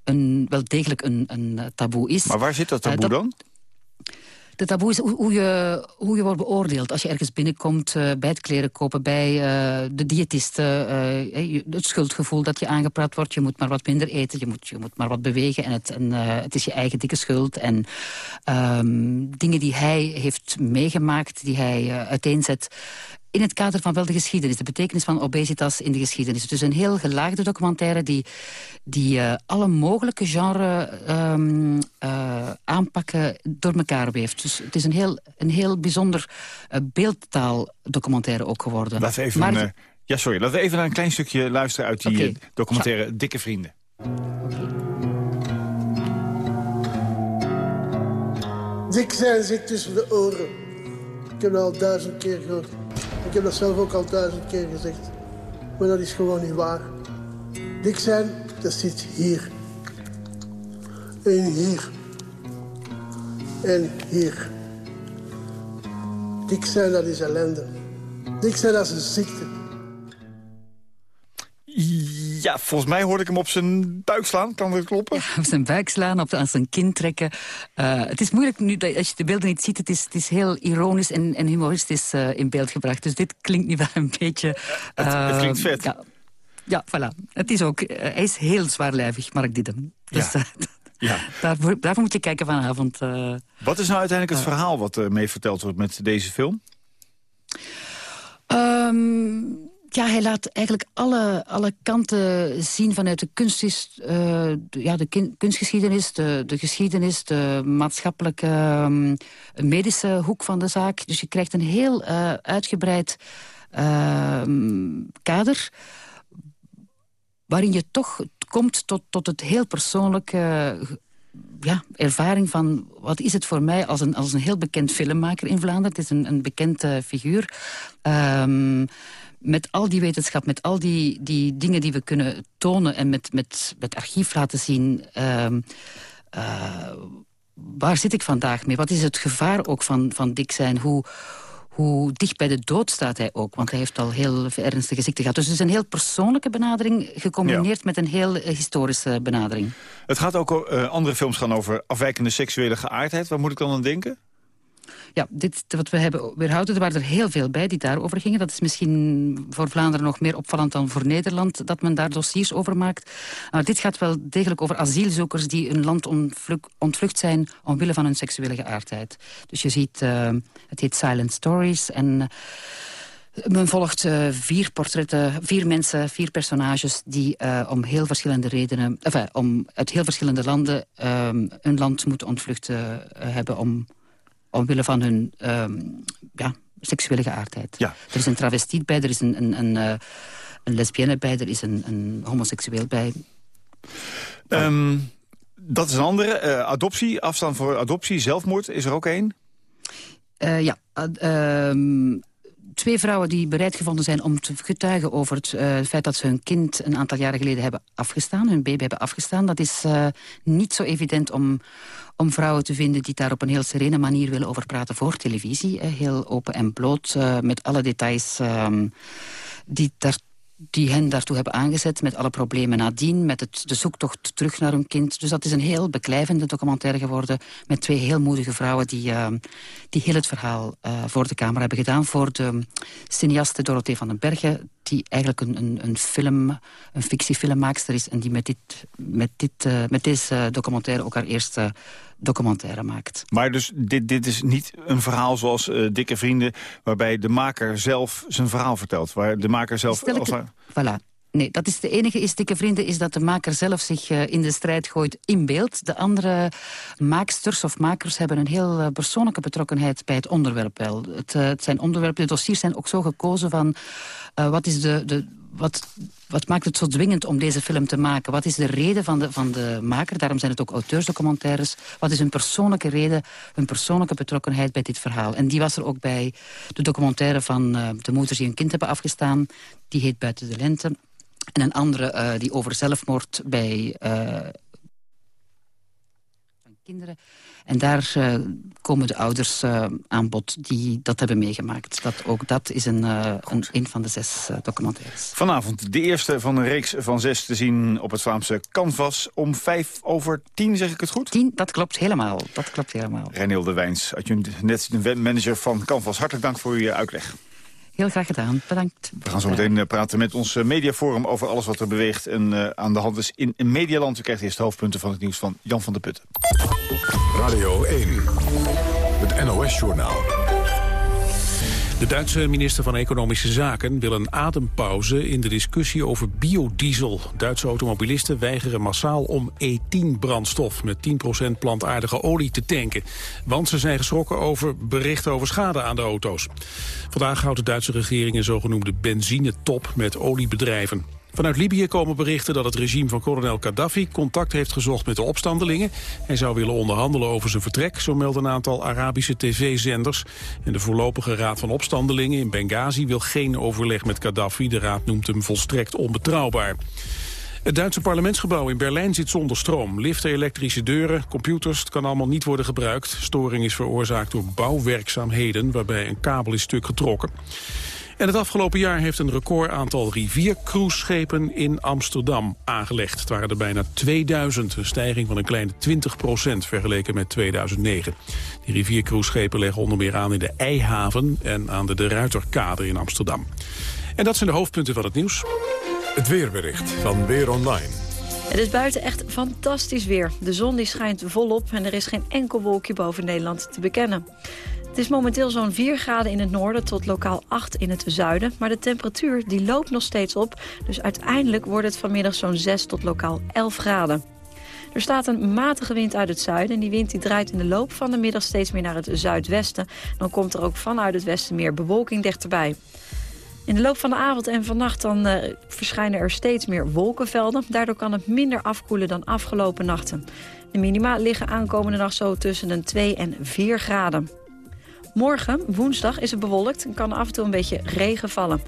een wel degelijk een, een taboe is. Maar waar zit dat taboe uh, dat, dan? De taboe is hoe je, hoe je wordt beoordeeld. Als je ergens binnenkomt uh, bij het kleren kopen, bij uh, de diëtisten. Uh, het schuldgevoel dat je aangepraat wordt. Je moet maar wat minder eten, je moet, je moet maar wat bewegen. En het, en, het is je eigen dikke schuld. En um, dingen die hij heeft meegemaakt, die hij uiteenzet in het kader van wel de geschiedenis, de betekenis van obesitas in de geschiedenis. Het is een heel gelaagde documentaire die, die uh, alle mogelijke genre um, uh, aanpakken door elkaar weeft. Dus het is een heel, een heel bijzonder uh, beeldtaaldocumentaire ook geworden. Laten we even maar, een, ja, sorry, laten we even naar een klein stukje luisteren uit die okay. documentaire ja. Dikke Vrienden. Okay. Dik zijn zit tussen de oren. Ik heb het al duizend keer gehoord. Ik heb dat zelf ook al duizend keer gezegd. Maar dat is gewoon niet waar. Dik zijn, dat zit hier. En hier. En hier. Dik zijn, dat is ellende. Dik zijn, dat is een ziekte. Ja, volgens mij hoorde ik hem op zijn buik slaan. Kan dat kloppen? Ja, op zijn buik slaan, op, aan zijn kin trekken. Uh, het is moeilijk nu, als je de beelden niet ziet. Het is, het is heel ironisch en, en humoristisch uh, in beeld gebracht. Dus dit klinkt nu wel een beetje... Uh, het, het, klinkt vet. Ja, ja, voilà. Het is ook, hij is heel zwaarlijvig, Mark Didem. Dus, ja. Ja. Daarvoor, daarvoor, moet je kijken vanavond. Wat is nou uiteindelijk het verhaal wat mee verteld wordt met deze film? Um, ja, hij laat eigenlijk alle, alle kanten zien vanuit de, kunstjes, uh, de, ja, de kunstgeschiedenis, de, de geschiedenis, de maatschappelijke, um, medische hoek van de zaak. Dus je krijgt een heel uh, uitgebreid uh, kader waarin je toch komt tot, tot het heel persoonlijke ja, ervaring van wat is het voor mij als een, als een heel bekend filmmaker in Vlaanderen. Het is een, een bekend figuur. Um, met al die wetenschap, met al die, die dingen die we kunnen tonen... en met, met, met archief laten zien... Uh, uh, waar zit ik vandaag mee? Wat is het gevaar ook van, van dik zijn? Hoe, hoe dicht bij de dood staat hij ook? Want hij heeft al heel ernstige ziekte gehad. Dus het is een heel persoonlijke benadering... gecombineerd ja. met een heel historische benadering. Het gaat ook, uh, andere films gaan over afwijkende seksuele geaardheid. Waar moet ik dan aan denken? Ja, dit wat we hebben weerhouden, er waren er heel veel bij die daarover gingen. Dat is misschien voor Vlaanderen nog meer opvallend dan voor Nederland... dat men daar dossiers over maakt. Maar dit gaat wel degelijk over asielzoekers die een land ontvlucht zijn... omwille van hun seksuele geaardheid. Dus je ziet, uh, het heet Silent Stories... en uh, men volgt uh, vier portretten, vier mensen, vier personages... die om heel verschillende redenen, enfin, om uit heel verschillende landen... Een land moeten ontvlucht uh, hebben om omwille van hun um, ja, seksuele geaardheid. Ja. Er is een travestiet bij, er is een, een, een, uh, een lesbienne bij, er is een, een homoseksueel bij. Um, dat is een andere. Uh, adoptie, afstand voor adoptie, zelfmoord, is er ook één? Uh, ja, uh, um, twee vrouwen die bereid gevonden zijn om te getuigen over het, uh, feit dat ze hun kind een aantal jaren geleden hebben afgestaan, hun baby hebben afgestaan. Dat is niet zo evident om, om vrouwen te vinden die daar op een heel serene manier willen over praten voor televisie. Heel open en bloot, met alle details die daar die hen daartoe hebben aangezet met alle problemen nadien, met het, de zoektocht terug naar hun kind. Dus dat is een heel beklijvende documentaire geworden met twee heel moedige vrouwen die, uh, die heel het verhaal uh, voor de camera hebben gedaan. Voor de cineaste Dorothee van den Bergen, die eigenlijk een, een, een film, een fictiefilmmaakster is en die met, dit, met, dit, uh, met deze documentaire ook haar eerste documentaire maakt. Maar dus dit, dit is niet een verhaal zoals uh, Dikke Vrienden... waarbij de maker zelf zijn verhaal vertelt. Waar de maker zelf... Als er... Voilà. Nee, dat is de enige is, Dikke Vrienden, is dat de maker zelf zich uh, in de strijd gooit in beeld. De andere maaksters of makers hebben een heel uh, persoonlijke betrokkenheid bij het onderwerp wel. Het, uh, het zijn onderwerpen, de dossiers zijn ook zo gekozen van... wat is de, de, wat, wat maakt het zo dwingend om deze film te maken? Wat is de reden van de, van de maker? Daarom zijn het ook auteursdocumentaires. Wat is hun persoonlijke reden, hun persoonlijke betrokkenheid bij dit verhaal? En die was er ook bij de documentaire van uh, de moeders die hun kind hebben afgestaan. Die heet Buiten de Lente. En een andere uh, die over zelfmoord bij uh, kinderen. En daar uh, komen de ouders uh, aan bod die dat hebben meegemaakt. Dat, ook dat is een, uh, een, een, van de zes documentaires. Vanavond de eerste van een reeks van zes te zien op het Vlaamse Canvas. Om vijf over tien, zeg ik het goed? Tien, dat klopt helemaal. Dat klopt helemaal. Reniel de Wijns, adjunct net manager van Canvas. Hartelijk dank voor uw uitleg. Heel graag gedaan. Bedankt. We gaan zo meteen praten met ons mediaforum over alles wat er beweegt en uh, aan de hand is in, in Medialand. U krijgt eerst de hoofdpunten van het nieuws van Jan van der Putten. Radio 1, het NOS-journaal. De Duitse minister van Economische Zaken wil een adempauze in de discussie over biodiesel. Duitse automobilisten weigeren massaal om E10-brandstof met 10% plantaardige olie te tanken. Want ze zijn geschrokken over berichten over schade aan de auto's. Vandaag houdt de Duitse regering een zogenoemde benzinetop met oliebedrijven. Vanuit Libië komen berichten dat het regime van kolonel Gaddafi contact heeft gezocht met de opstandelingen. Hij zou willen onderhandelen over zijn vertrek, zo melden een aantal Arabische tv-zenders. En de voorlopige raad van opstandelingen in Benghazi wil geen overleg met Gaddafi. De raad noemt hem volstrekt onbetrouwbaar. Het Duitse parlementsgebouw in Berlijn zit zonder stroom. Liften, elektrische deuren, computers, het kan allemaal niet worden gebruikt. Storing is veroorzaakt door bouwwerkzaamheden waarbij een kabel is stuk getrokken. En het afgelopen jaar heeft een record aantal riviercruiseschepen in Amsterdam aangelegd. Het waren er bijna 2000, een stijging van een kleine 20% vergeleken met 2009. Die riviercruiseschepen leggen onder meer aan in de Eihaven en aan de De Ruiterkade in Amsterdam. En dat zijn de hoofdpunten van het nieuws. Het weerbericht van Weer Online. Het is buiten echt fantastisch weer. De zon die schijnt volop en er is geen enkel wolkje boven Nederland te bekennen. Het is momenteel zo'n 4 graden in het noorden tot lokaal 8 in het zuiden. Maar de temperatuur die loopt nog steeds op. Dus uiteindelijk wordt het vanmiddag zo'n 6 tot lokaal 11 graden. Er staat een matige wind uit het zuiden. En die wind die draait in de loop van de middag steeds meer naar het zuidwesten. Dan komt er ook vanuit het westen meer bewolking dichterbij. In de loop van de avond en vannacht dan, uh, verschijnen er steeds meer wolkenvelden. Daardoor kan het minder afkoelen dan afgelopen nachten. De minima liggen aankomende nacht zo tussen de 2 en 4 graden. Morgen, woensdag, is het bewolkt en kan af en toe een beetje regen vallen.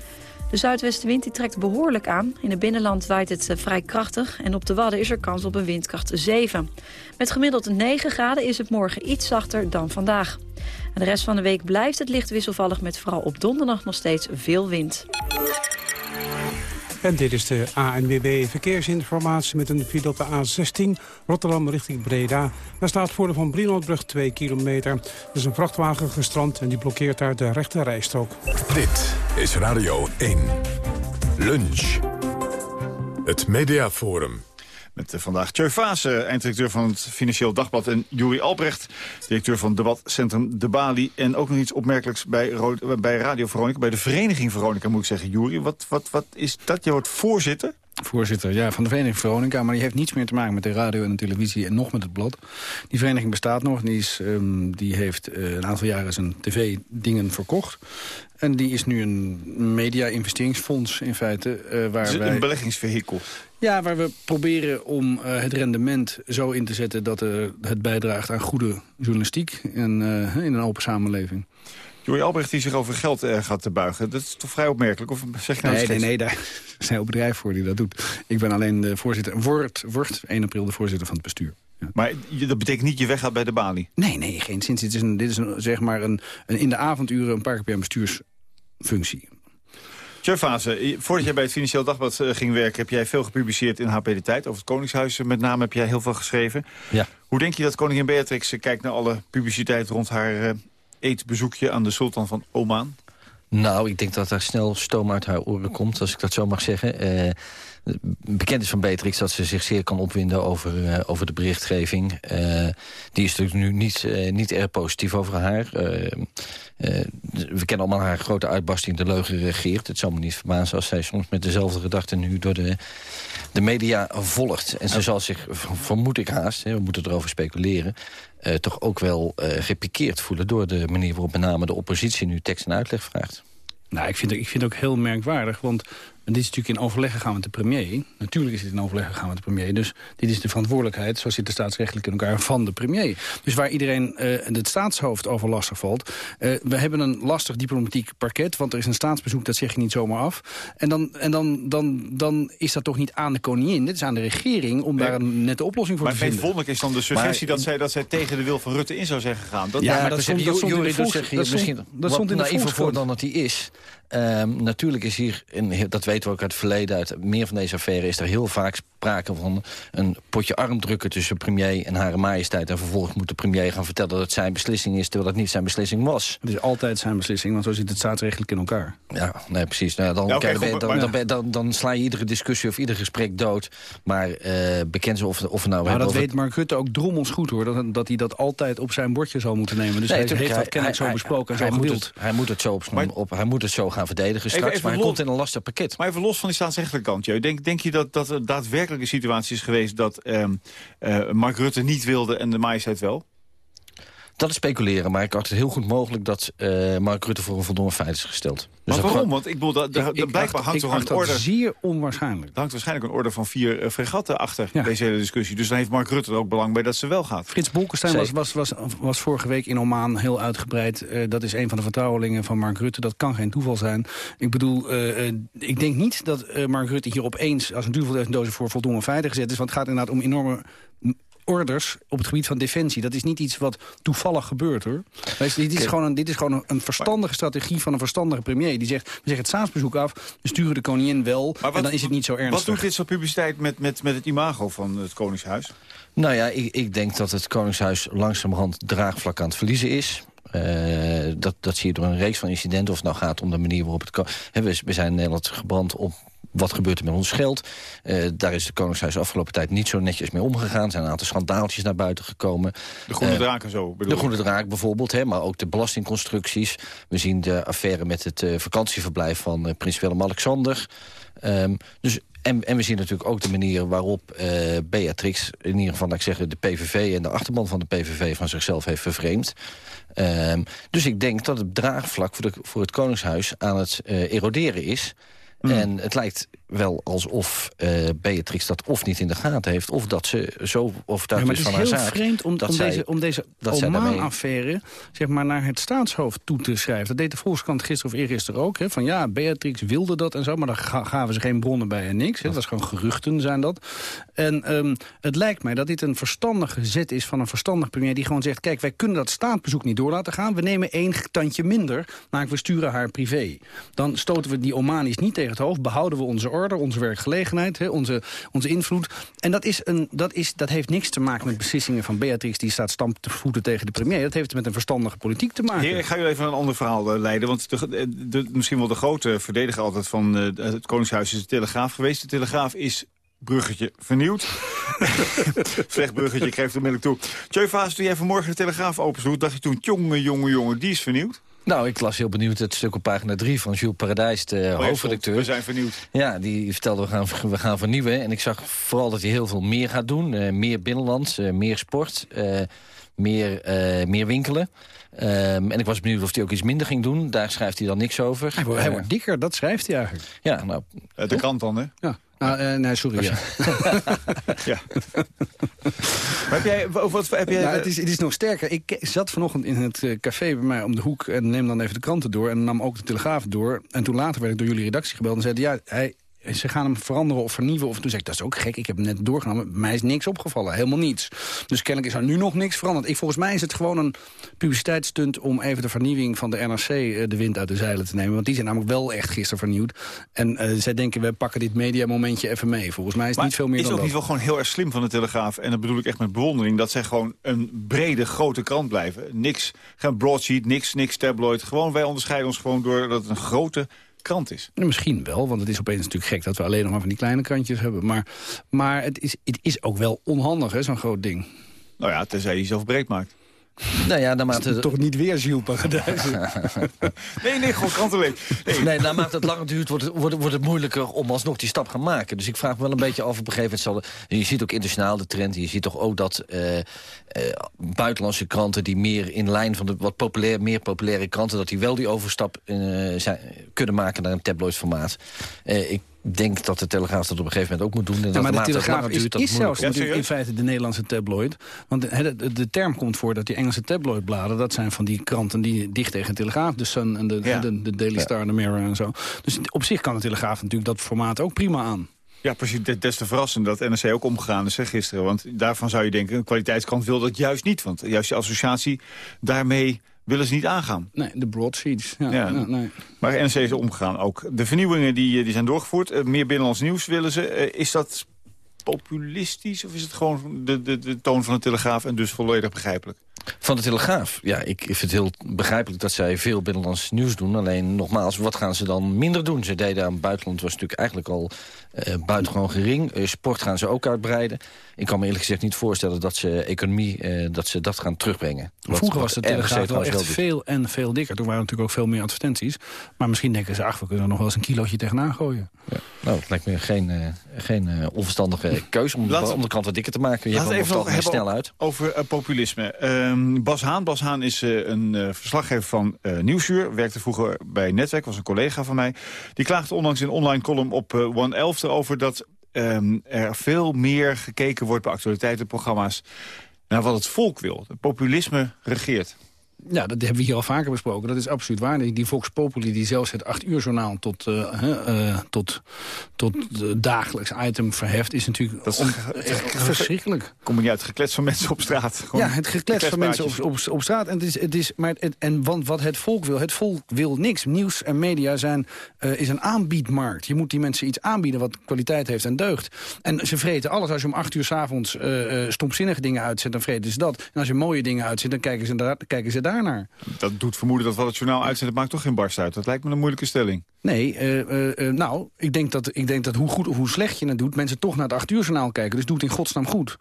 De zuidwestenwind die trekt behoorlijk aan. In het binnenland waait het eh, vrij krachtig en op de Wadden is er kans op een windkracht 7. Met gemiddeld 9 graden is het morgen iets zachter dan vandaag. De rest van de week blijft het licht wisselvallig met vooral op donderdag nog steeds veel wind. En dit is de ANWB Verkeersinformatie met een file de A16 Rotterdam richting Breda. Daar staat voor de Van Brienoordbrug 2 kilometer. Er is een vrachtwagen gestrand en die blokkeert daar de rechte rijstrook. Dit is Radio 1. Lunch. Het Mediaforum. Met eh, vandaag Tjeu Vase, einddirecteur van het Financieel Dagblad... en Juri Albrecht, directeur van debatcentrum De Bali. En ook nog iets opmerkelijks bij, bij Radio Veronica, bij de Vereniging Veronica moet ik zeggen. Juri, wat, wat, wat is dat? Je wordt voorzitter? Voorzitter ja, van de Vereniging Veronica, maar die heeft niets meer te maken met de radio en de televisie en nog met het blad. Die vereniging bestaat nog, die, is, um, die heeft uh, een aantal jaren zijn tv-dingen verkocht. En die is nu een media-investeringsfonds in feite. Uh, waar wij... een beleggingsvehikel. Ja, waar we proberen om uh, het rendement zo in te zetten... dat het bijdraagt aan goede journalistiek en, in een open samenleving. Joey Albrecht die zich over geld uh, gaat te buigen. Dat is toch vrij opmerkelijk? Of zeg nou nee, nee, nee, daar is een heel bedrijf voor die dat doet. Ik ben alleen de voorzitter, wordt, wordt 1 april de voorzitter van het bestuur. Ja. Maar dat betekent niet je weggaat bij de balie? Nee, nee, geen zin. Dit is, een, dit is een, zeg maar een, een, in de avonduren een paar keer per bestuursfunctie. Fase, voordat jij bij het Financieel Dagblad ging werken... heb jij veel gepubliceerd in HP De Tijd. Over het Koningshuis met name heb jij heel veel geschreven. Ja. Hoe denk je dat koningin Beatrix kijkt naar alle publiciteit rond haar eetbezoekje aan de sultan van Oman? Nou, ik denk dat daar snel stoom uit haar oren komt, als ik dat zo mag zeggen. Uh, bekend is van Beatrix dat ze zich zeer kan opwinden over, uh, over de berichtgeving. Uh, die is natuurlijk nu niet, niet erg positief over haar. we kennen allemaal haar grote uitbarsting, de leugen regeert. Het zou me niet verbazen als zij soms met dezelfde gedachten nu door de, de media volgt. En ze zal zich, vermoed ik haast, hè, we moeten erover speculeren... Toch ook wel gepikeerd voelen... door de manier waarop met name de oppositie nu tekst en uitleg vraagt. Nou, ik vind, ik vind het ook heel merkwaardig, want dit is natuurlijk in overleg gegaan met de premier. Natuurlijk is dit in overleg gegaan met de premier. Dus dit is de verantwoordelijkheid, zoals zit de staatsrechtelijk in elkaar, van de premier. Dus waar iedereen uh, het staatshoofd over lastig valt. Uh, we hebben een lastig diplomatiek parket, want er is een staatsbezoek, dat zeg je niet zomaar af. En dan, en dan, dan, dan is dat toch niet aan de koningin, dit is aan de regering om daar een nette oplossing voor maar te vinden. Maar wonderlijk is dan de suggestie maar, dat, zij, dat zij tegen de wil van Rutte in zou zijn gegaan. Dat, ja, maar dat, stond, dat stond in de volks... Dat stond, dat stond in de voor dan dat hij is. Um, natuurlijk is hier, in, dat weten we ook uit het verleden... uit meer van deze affaire is er heel vaak sprake van... een potje arm drukken tussen premier en hare majesteit... en vervolgens moet de premier gaan vertellen dat het zijn beslissing is... terwijl het niet zijn beslissing was. Het is altijd zijn beslissing, want zo zit het staatsrechtelijk in elkaar. Ja, nee, precies. Nou, dan, ja, okay, kijk, goed, dan, dan, dan, dan, sla je iedere discussie of ieder gesprek dood. Maar uh, bekend ze of, of we nou... Maar dat weet Mark Rutte ook drommels goed, hoor. Dat, dat hij dat altijd op zijn bordje zal moeten nemen. Dus nee, hij heeft dat kennelijk zo besproken en hij, zo moet gewild. het, hij moet het zo op, maar, op, hij moet het zo gaan verdedigen straks, even, even maar hij los, komt in een lastig pakket. Maar even los van die staatsrechtelijke kant. Denk, denk je dat, dat er daadwerkelijk een situatie is geweest... dat um, uh, Mark Rutte niet wilde en de majesteit wel? Dat is speculeren, maar ik had het heel goed mogelijk... dat uh, Mark Rutte voor een voldongen feit is gesteld. Dus maar waarom? Want ik bedoel, dat, dat, ik, blijkbaar hangt er een orde... zeer onwaarschijnlijk. Er hangt waarschijnlijk een orde van vier uh, fregatten achter ja. deze hele discussie. Dus dan heeft Mark Rutte er ook belang bij dat ze wel gaat. Frits Bolkestein was, was, was, was vorige week in Oman heel uitgebreid. Uh, dat is een van de vertrouwelingen van Mark Rutte. Dat kan geen toeval zijn. Ik bedoel, ik denk niet dat Mark Rutte hier opeens... als een duveldoos voor voldongen feiten gezet is. Want het gaat inderdaad om enorme orders op het gebied van defensie. Dat is niet iets wat toevallig gebeurt, hoor. dit, is gewoon een, dit is gewoon een, een verstandige strategie van een verstandige premier. Die zegt, we zeggen het staatsbezoek af, we sturen de koningin wel... Wat, en dan is het niet zo ernstig. Wat doet dit soort publiciteit met, met, met het imago van het Koningshuis? Nou ja, ik, ik denk dat het Koningshuis langzamerhand draagvlak aan het verliezen is. Uh, dat, dat zie je door een reeks van incidenten. Of het nou gaat om de manier waarop het... He, we, we zijn in Nederland gebrand op wat gebeurt er met ons geld? Uh, daar is het Koningshuis de afgelopen tijd niet zo netjes mee omgegaan. Er zijn een aantal schandaaltjes naar buiten gekomen. De Groene uh, Draak en zo? Bedoel de Groene Draak bijvoorbeeld, hè, maar ook de belastingconstructies. We zien de affaire met het uh, vakantieverblijf van prins Willem-Alexander. Um, dus en, en, we zien natuurlijk ook de manier waarop uh, Beatrix... in ieder geval, laat ik zeggen, de PVV en de achterban van de PVV... van zichzelf heeft vervreemd. Um, dus ik denk dat het draagvlak voor, de, voor het Koningshuis aan het uh, eroderen is... Mm. En het lijkt wel alsof uh, Beatrix dat of niet in de gaten heeft... of dat ze zo of dat ja, is van haar zaak. Het is heel vreemd om, dat om zij, deze, om deze Oman-affaire zeg maar, naar het staatshoofd toe te schrijven. Dat deed de Volkskrant gisteren of eergisteren ook. Hè, van ja, Beatrix wilde dat en zo, maar daar gaven ze geen bronnen bij en niks. Hè. Het was gewoon geruchten, zijn dat. En um, het lijkt mij dat dit een verstandige zet is van een verstandig premier... die gewoon zegt, kijk, wij kunnen dat staatsbezoek niet door laten gaan. We nemen één tandje minder, maar we sturen haar privé. Dan stoten we die Omanis niet tegen het hoofd, behouden we onze onze werkgelegenheid, hè, onze, onze invloed. En dat, is een, dat, is, dat heeft niks te maken met beslissingen van Beatrix... die staat stamp te voeten tegen de premier. Dat heeft met een verstandige politiek te maken. Heer, ik ga u even een ander verhaal uh, leiden. Want misschien wel de grote verdediger altijd van uh, het Koningshuis is de Telegraaf geweest. De Telegraaf is bruggetje vernieuwd. Slecht bruggetje, geef het onmiddellijk toe. Tjeu Vaas, toen jij vanmorgen de Telegraaf opensloeg... dacht je toen, jongen, jongen, jongen, die is vernieuwd? Nou, ik las heel benieuwd het stuk op pagina 3 van Jules Paradijs, de Oh, hoofdredacteur. We zijn vernieuwd. Ja, die vertelde we gaan, we gaan vernieuwen. En ik zag vooral dat hij heel veel meer gaat doen. Eh, meer binnenlands, eh, meer sport, eh, meer, eh, meer winkelen. Ehm, en ik was benieuwd of hij ook iets minder ging doen. Daar schrijft hij dan niks over. Hij, wordt- hij wordt dikker, dat schrijft hij eigenlijk. Ja, nou... de krant dan, hè? Ja. Nou, eh, nee, sorry. Ja. ja. Maar heb jij, wat heb jij... Nou, het, is, het is nog sterker. Ik zat vanochtend in het eh, café bij mij om de hoek... en neem dan even de kranten door en nam ook de Telegraaf door. En toen later werd ik door jullie redactie gebeld en zeiden... ja, hij, ze gaan hem veranderen of vernieuwen. Of toen zei ik, dat is ook gek, ik heb hem net doorgenomen. Mij is niks opgevallen, helemaal niets. Dus kennelijk is er nu nog niks veranderd. Ik, volgens mij is het gewoon een publiciteitsstunt... om even de vernieuwing van de NRC eh, de wind uit de zeilen te nemen. Want die zijn namelijk wel echt gisteren vernieuwd. En eh, zij denken, we pakken dit mediamomentje even mee. Volgens mij is het Maar niet veel meer is dan het ook dat. niet wel gewoon heel erg slim van de Telegraaf... en dat bedoel ik echt met bewondering... dat zij gewoon een brede, grote krant blijven. Niks, geen broadsheet, niks, niks tabloid. Gewoon, wij onderscheiden ons gewoon door dat het een grote krant is. Misschien wel, want het is opeens natuurlijk gek dat we alleen nog maar van die kleine krantjes hebben. Maar, maar het, is, het is ook wel onhandig, hè, zo'n groot ding. Nou ja, tenzij je jezelf breed maakt. Nou ja, naarmate... Toch niet weer Gilles Paradijs. Nee, nee, gewoon krantenlezen. Nee. Nee, naarmate het langer duurt, wordt het, wordt, het- wordt het moeilijker om alsnog die stap gaan maken. Dus ik vraag me wel een beetje af op een gegeven moment zal... Je ziet ook internationaal de trend. Je ziet toch ook dat eh, eh, buitenlandse kranten die meer in lijn van de wat populair, meer populaire kranten... dat die wel die overstap eh, zijn, kunnen maken naar een tabloid formaat. Ik denk dat de Telegraaf dat op een gegeven moment ook moet doen. En Ja, dat maar de Telegraaf is, duurt, dat is het zelfs natuurlijk in feite de Nederlandse tabloid. Want de, de, de term komt voor dat die Engelse tabloidbladen... dat zijn van die kranten die dicht tegen de Telegraaf... de Sun en de, Ja. de, de Daily Star en de Mirror en zo. Dus op zich kan de Telegraaf natuurlijk dat formaat ook prima aan. Ja, precies. Des- Des te verrassend dat NRC ook omgegaan is hè, gisteren. Want daarvan zou je denken, een kwaliteitskrant wil dat juist niet. Want juist die associatie, daarmee willen ze niet aangaan. Nee, de broadsheets. Ja, Ja. ja, nee. Maar NRC is omgegaan ook. De vernieuwingen die, eh, die zijn doorgevoerd. Eh, meer binnenlands nieuws willen ze. Eh, is dat populistisch of is het gewoon de, de, de toon van de Telegraaf... en dus volledig begrijpelijk? Van de Telegraaf. Ja, ik vind het heel begrijpelijk dat zij veel binnenlands nieuws doen. Alleen nogmaals, wat gaan ze dan minder doen? Ze deden aan het buitenland, was natuurlijk eigenlijk al eh, buitengewoon gering. Eh, sport gaan ze ook uitbreiden. Ik kan me eerlijk gezegd niet voorstellen dat ze economie, eh, dat ze dat gaan terugbrengen. Wat- Vroeger was de Telegraaf wel echt veel en veel dikker. Toen waren er natuurlijk ook veel meer advertenties. Maar misschien denken ze, ach, we kunnen er nog wel eens een kilootje tegenaan gooien. Ja. Nou, het lijkt me geen, eh, geen eh, onverstandige keuze om, de, om de krant wat dikker te maken. Je Laten hebt we hem even over nog het snel uit. over eh, populisme. Ehm, Bas Haan. Bas Haan is eh, een eh, verslaggever van eh Nieuwsuur. Werkte vroeger bij Netwerk, was een collega van mij. Die klaagde onlangs in een online column op One Elf erover... dat ehm, er veel meer gekeken wordt bij actualiteitenprogramma's... naar wat het volk wil. Het populisme regeert. Ja, dat hebben we hier al vaker besproken. Dat is absoluut waar. Die, Vox Populi die zelfs het acht uur journaal tot, eh, eh, tot, tot eh, dagelijks item verheft... is natuurlijk Dat is echt verschrikkelijk. Kom je niet uit geklets van mensen op straat. Gewoon ja, het geklets van mensen op, op, op straat. En, het is, het is, maar het, en want wat het volk wil, het volk wil niks. Nieuws en media zijn, is een aanbiedmarkt. Je moet die mensen iets aanbieden wat kwaliteit heeft en deugt. En ze vreten alles. Als je om acht uur s'avonds uh, stomzinnige dingen uitzet, dan vreten ze dat. En als je mooie dingen uitzet, dan kijken ze, daar, kijken ze daarnaar. Dat doet vermoeden dat wat het journaal uitzet, dat maakt toch geen barst uit. Dat lijkt me een moeilijke stelling. Nee, uh, uh, nou, ik denk, dat, ik denk dat hoe goed of hoe slecht je het doet... mensen toch naar het acht uur journaal kijken. Dus doe het in godsnaam goed.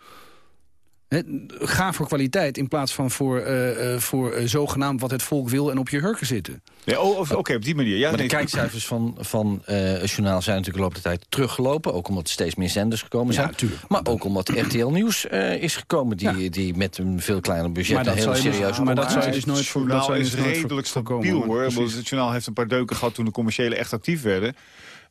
He, ga voor kwaliteit in plaats van voor, uh, voor zogenaamd wat het volk wil... en op je hurken zitten. Ja, oh, Oké, okay, op die manier. Ja, maar nee, de kijkcijfers van, van het journaal zijn natuurlijk de loop der tijd teruggelopen. Ook omdat er steeds meer zenders gekomen zijn. Ja. Maar ook omdat RTL Nieuws is gekomen... Die, ja. die met een veel kleiner budget maar heel dus, serieus... Maar dat zou je dus nooit Het journaal dat is dus redelijk stabiel, hoor. Het journaal heeft een paar deuken gehad toen de commerciële echt actief werden.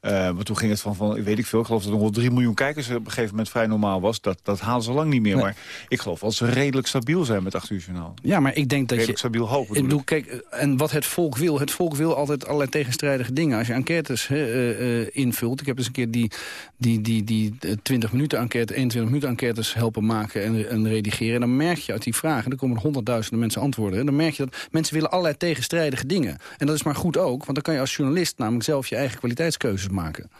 Uh, maar toen ging het van, van, weet ik veel, ik geloof dat er nog wel 3 miljoen kijkers op een gegeven moment vrij normaal was. Dat, dat halen ze lang niet meer. Nee. Maar ik geloof dat ze redelijk stabiel zijn met 8 uur journaal. Ja, maar ik denk dat redelijk je... stabiel hoog ik bedoel, kijk, en wat het volk wil, het volk wil altijd allerlei tegenstrijdige dingen. Als je enquêtes he, uh, invult, ik heb eens een keer die, die, die, die 20 minuten enquête, 21 minuten enquêtes helpen maken en, en redigeren. En dan merk je uit die vragen, er komen honderdduizenden mensen antwoorden. En dan merk je dat mensen willen allerlei tegenstrijdige dingen. En dat is maar goed ook, want dan kan je als journalist namelijk zelf je eigen kwaliteitskeuzes maken maken.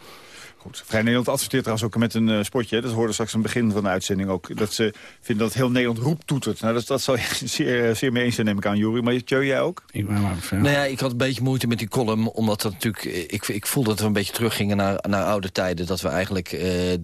Goed. Vrij Nederland adverteert trouwens ook met een uh, spotje. Dat hoorde straks aan het begin van de uitzending ook. Dat ze vinden dat heel Nederland roeptoetert. Nou, dat, dat zal je zeer, eh, zeer mee eens zijn, neem ik aan, Jury. Maar Tjeu, jij ook? Ik, maar, maar, Nou ja, ik had een beetje moeite met die column. Omdat dat natuurlijk... Eh, ik, ik voelde dat we een beetje teruggingen naar, naar oude tijden. Dat we eigenlijk uh,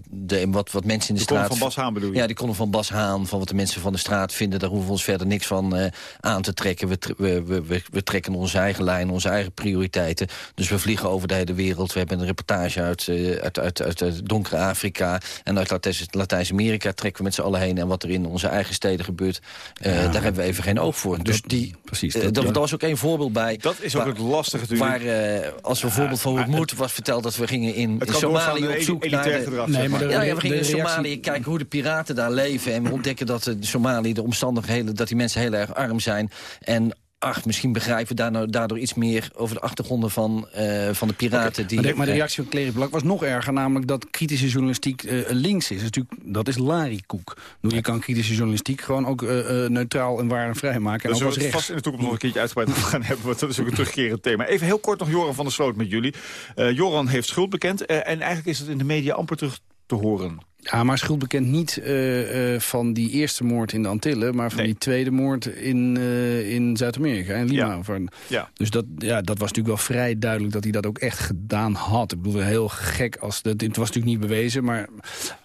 de, wat, wat mensen in de, de straat... van Bas Haan bedoel je? Ja, die column van Bas Haan. Van wat de mensen van de straat vinden. Daar hoeven we ons verder niks van uh, aan te trekken. We, we, we, we, trekken onze eigen lijn, onze eigen prioriteiten. Dus we vliegen over de hele wereld. We hebben een reportage uit, uit, uit, uit, uit donkere Afrika. En uit Latijns-Amerika trekken we met z'n allen heen. En wat er in onze eigen steden gebeurt, uh, ja, daar hebben we even geen oog voor. Dus die, precies, dat, uh, dat, was ook één voorbeeld bij. Dat is ook waar, het lastige natuurlijk. Waar, uh, als we een voorbeeld van hoe het moet was verteld... dat we gingen in, in Somalië op zoek naar... De, nee, maar de, ja, ja, we gingen in Somalië kijken hoe de piraten daar leven... en we ontdekken dat de Somalië, de omstandigheden... dat die mensen heel erg arm zijn. En ach, misschien begrijpen we daardoor, daardoor iets meer... over de achtergronden van, uh, van de piraten. Okay, die, maar, de, maar de reactie van Clary Blak was nog erger... namelijk dat kritische journalistiek uh, links is. Dat is, natuurlijk, dat is larikoek. Je kan kritische journalistiek gewoon ook uh, neutraal en waar en vrij maken. En dus we het vast in de toekomst nog een keertje uitgebreid gaan hebben... want dat is ook een terugkerend thema. Even heel kort nog Joran van der Sloot met jullie. Joran heeft schuld bekend en eigenlijk is het in de media amper terug te horen. Ja, maar schuld bekend niet uh, uh, van die eerste moord in de Antillen... maar van nee. die tweede moord in, uh, in Zuid-Amerika, in Lima. Ja. ja. Dus dat, ja, dat was natuurlijk wel vrij duidelijk dat hij dat ook echt gedaan had. Ik bedoel, heel gek als... Dat, het was natuurlijk niet bewezen, maar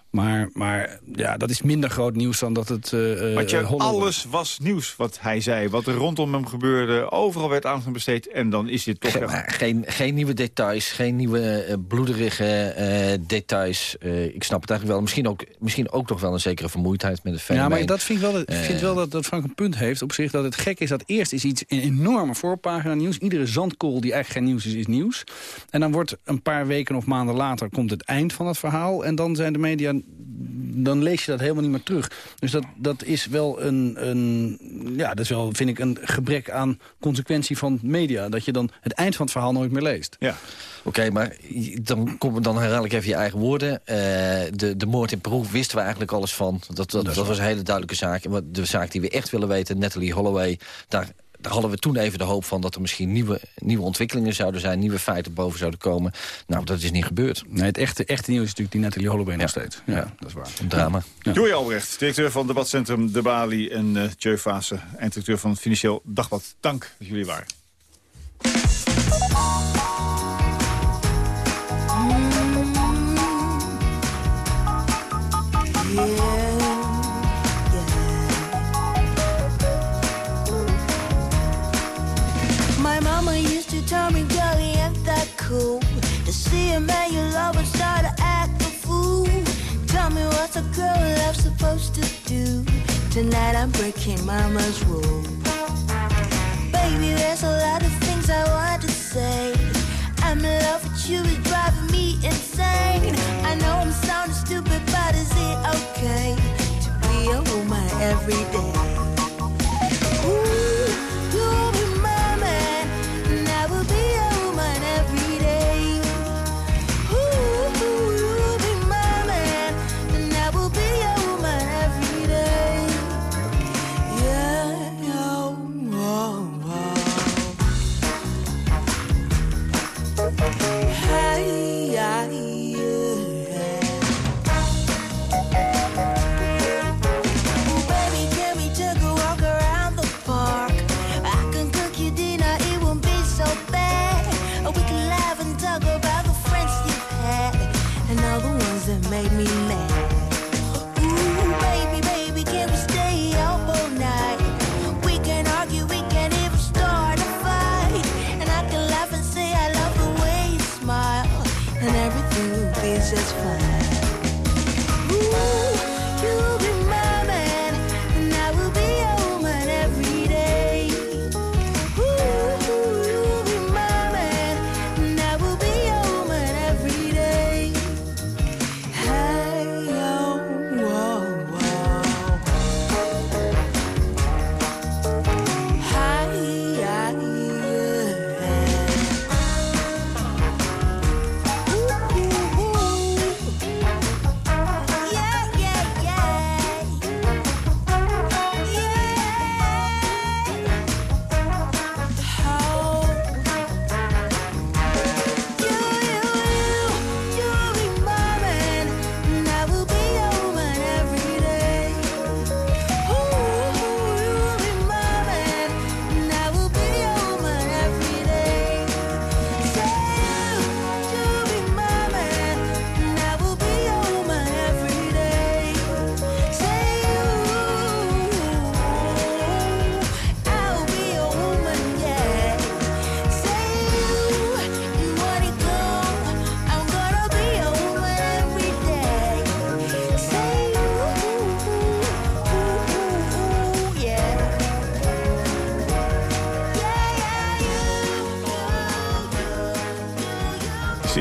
maar, maar ja, dat is minder groot nieuws dan dat het uh, Maar je, alles was nieuws wat hij zei. Wat er rondom hem gebeurde. Overal werd aandacht besteed. En dan is dit toch... Geen, geen, geen, nieuwe details. Geen nieuwe uh, bloederige uh, details. ik snap het eigenlijk wel. Misschien ook, misschien ook toch wel een zekere vermoeidheid met het fenomeen. Ja, maar dat vind ik wel, ik vind wel dat, dat Frank een punt heeft op zich. Dat het gek is dat eerst is iets een enorme voorpagina nieuws. Iedere zandkool die eigenlijk geen nieuws is, is nieuws. En dan wordt een paar weken of maanden later komt het eind van het verhaal. En dan zijn de media dan lees je dat helemaal niet meer terug. Dus dat, dat is wel een, een, ja, dat is wel, vind ik, een gebrek aan consequentie van media. Dat je dan het eind van het verhaal nooit meer leest. Ja. Oké, okay, maar dan, kom, dan herhaal ik even je eigen woorden. Uh, de, de moord in Peru wisten we eigenlijk alles van. Dat, dat, dat, dat was een hele duidelijke zaak. De zaak die we echt willen weten, Natalie Holloway... daar daar hadden we toen even de hoop van dat er misschien nieuwe, nieuwe ontwikkelingen zouden zijn... nieuwe feiten boven zouden komen. Nou, dat is niet gebeurd. Nee, het echte, echte nieuws is natuurlijk die Natalie Holloway ja. nog steeds. Ja, ja, dat is waar. Een drama. Ja. Joey Albrecht, directeur van debatcentrum De Bali... en uh, Tjeu Vase, einddirecteur van Financieel Dagblad. Dank dat jullie waren. Tell me, he ain't that cool. To see a man you love and start to act a fool. Tell me what's a girl love supposed to do? Tonight I'm breaking mama's rule. Baby, there's a lot of things I want to say. I'm in love with you, it's driving me insane. I know I'm sounding stupid, but is it okay to be a woman every day?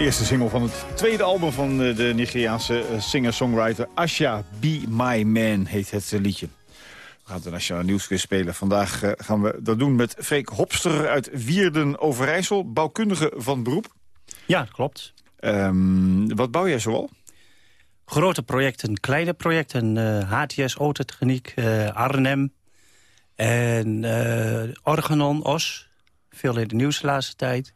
Eerste single van het tweede album van eh, de Nigeriaanse eh, singer-songwriter Asha Be My Man heet het eh, liedje. We gaan de Nationale Nieuwsquiz spelen. Vandaag gaan we dat doen met Freek Hopster uit Wierden Overijssel. Bouwkundige van beroep. Ja, klopt. Um, wat bouw jij zoal? Grote projecten, kleine projecten. Uh, HTS Autotechniek, uh, Arnhem. En uh, Organon, Os. Veel in de nieuws de laatste tijd.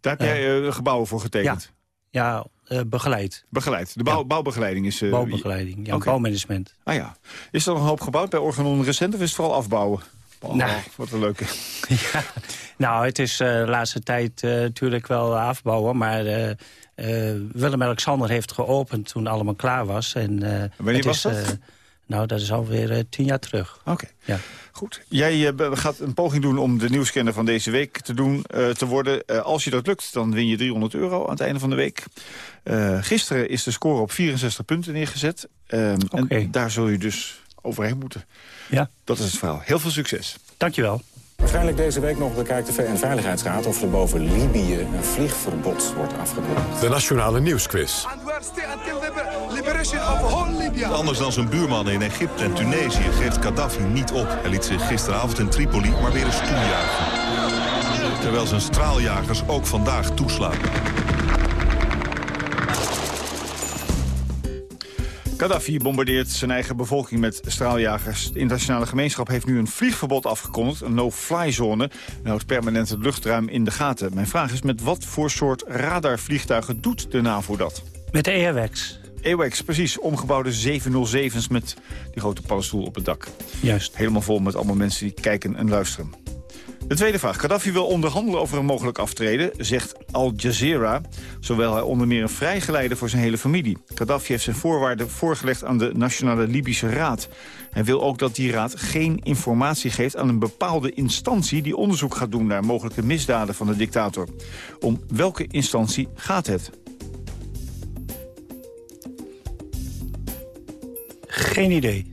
Daar heb jij uh, gebouwen voor getekend? Ja, ja uh, begeleid. Begeleid. De bouw, ja. bouwbegeleiding is... Uh, bouwbegeleiding, ja, okay. bouwmanagement. Ah ja. Is er nog een hoop gebouwd bij Organon recent of is het vooral afbouwen? Oh, nee. Wat een leuke. ja. Nou, het is de laatste tijd natuurlijk wel afbouwen, maar... Willem-Alexander heeft geopend toen allemaal klaar was. En, Wanneer was is, dat? Nou, dat is alweer tien jaar terug. Oké. Okay. Ja. Goed. Jij uh, gaat een poging doen om de nieuwscanner van deze week te, doen, uh, te worden. Uh, als je dat lukt, dan win je 300 euro aan het einde van de week. gisteren is de score op 64 punten neergezet. Okay. En daar zul je dus overheen moeten. Ja. Dat is het verhaal. Heel veel succes. Dankjewel. Waarschijnlijk deze week nog bekijkt de VN-veiligheidsraad... of er boven Libië een vliegverbod wordt afgekondigd. De Nationale Nieuwsquiz. Anders dan zijn buurman in Egypte en Tunesië geeft Gaddafi niet op. Hij liet zich gisteravond in Tripoli maar weer eens toejagen. Terwijl zijn straaljagers ook vandaag toeslaan. Gaddafi bombardeert zijn eigen bevolking met straaljagers. De internationale gemeenschap heeft nu een vliegverbod afgekondigd, een no-fly zone. En houdt permanent het luchtruim in de gaten. Mijn vraag is met wat voor soort radarvliegtuigen doet de NAVO dat? Met de AWACS. AWACS, precies. Omgebouwde 707's met die grote paddenstoel op het dak. Juist. Helemaal vol met allemaal mensen die kijken en luisteren. De tweede vraag. Gaddafi wil onderhandelen over een mogelijk aftreden, zegt Al Jazeera. Zowel hij onder meer een vrijgeleide voor zijn hele familie. Gaddafi heeft zijn voorwaarden voorgelegd aan de Nationale Libische Raad. Hij wil ook dat die raad geen informatie geeft aan een bepaalde instantie... die onderzoek gaat doen naar mogelijke misdaden van de dictator. Om welke instantie gaat het? Geen idee.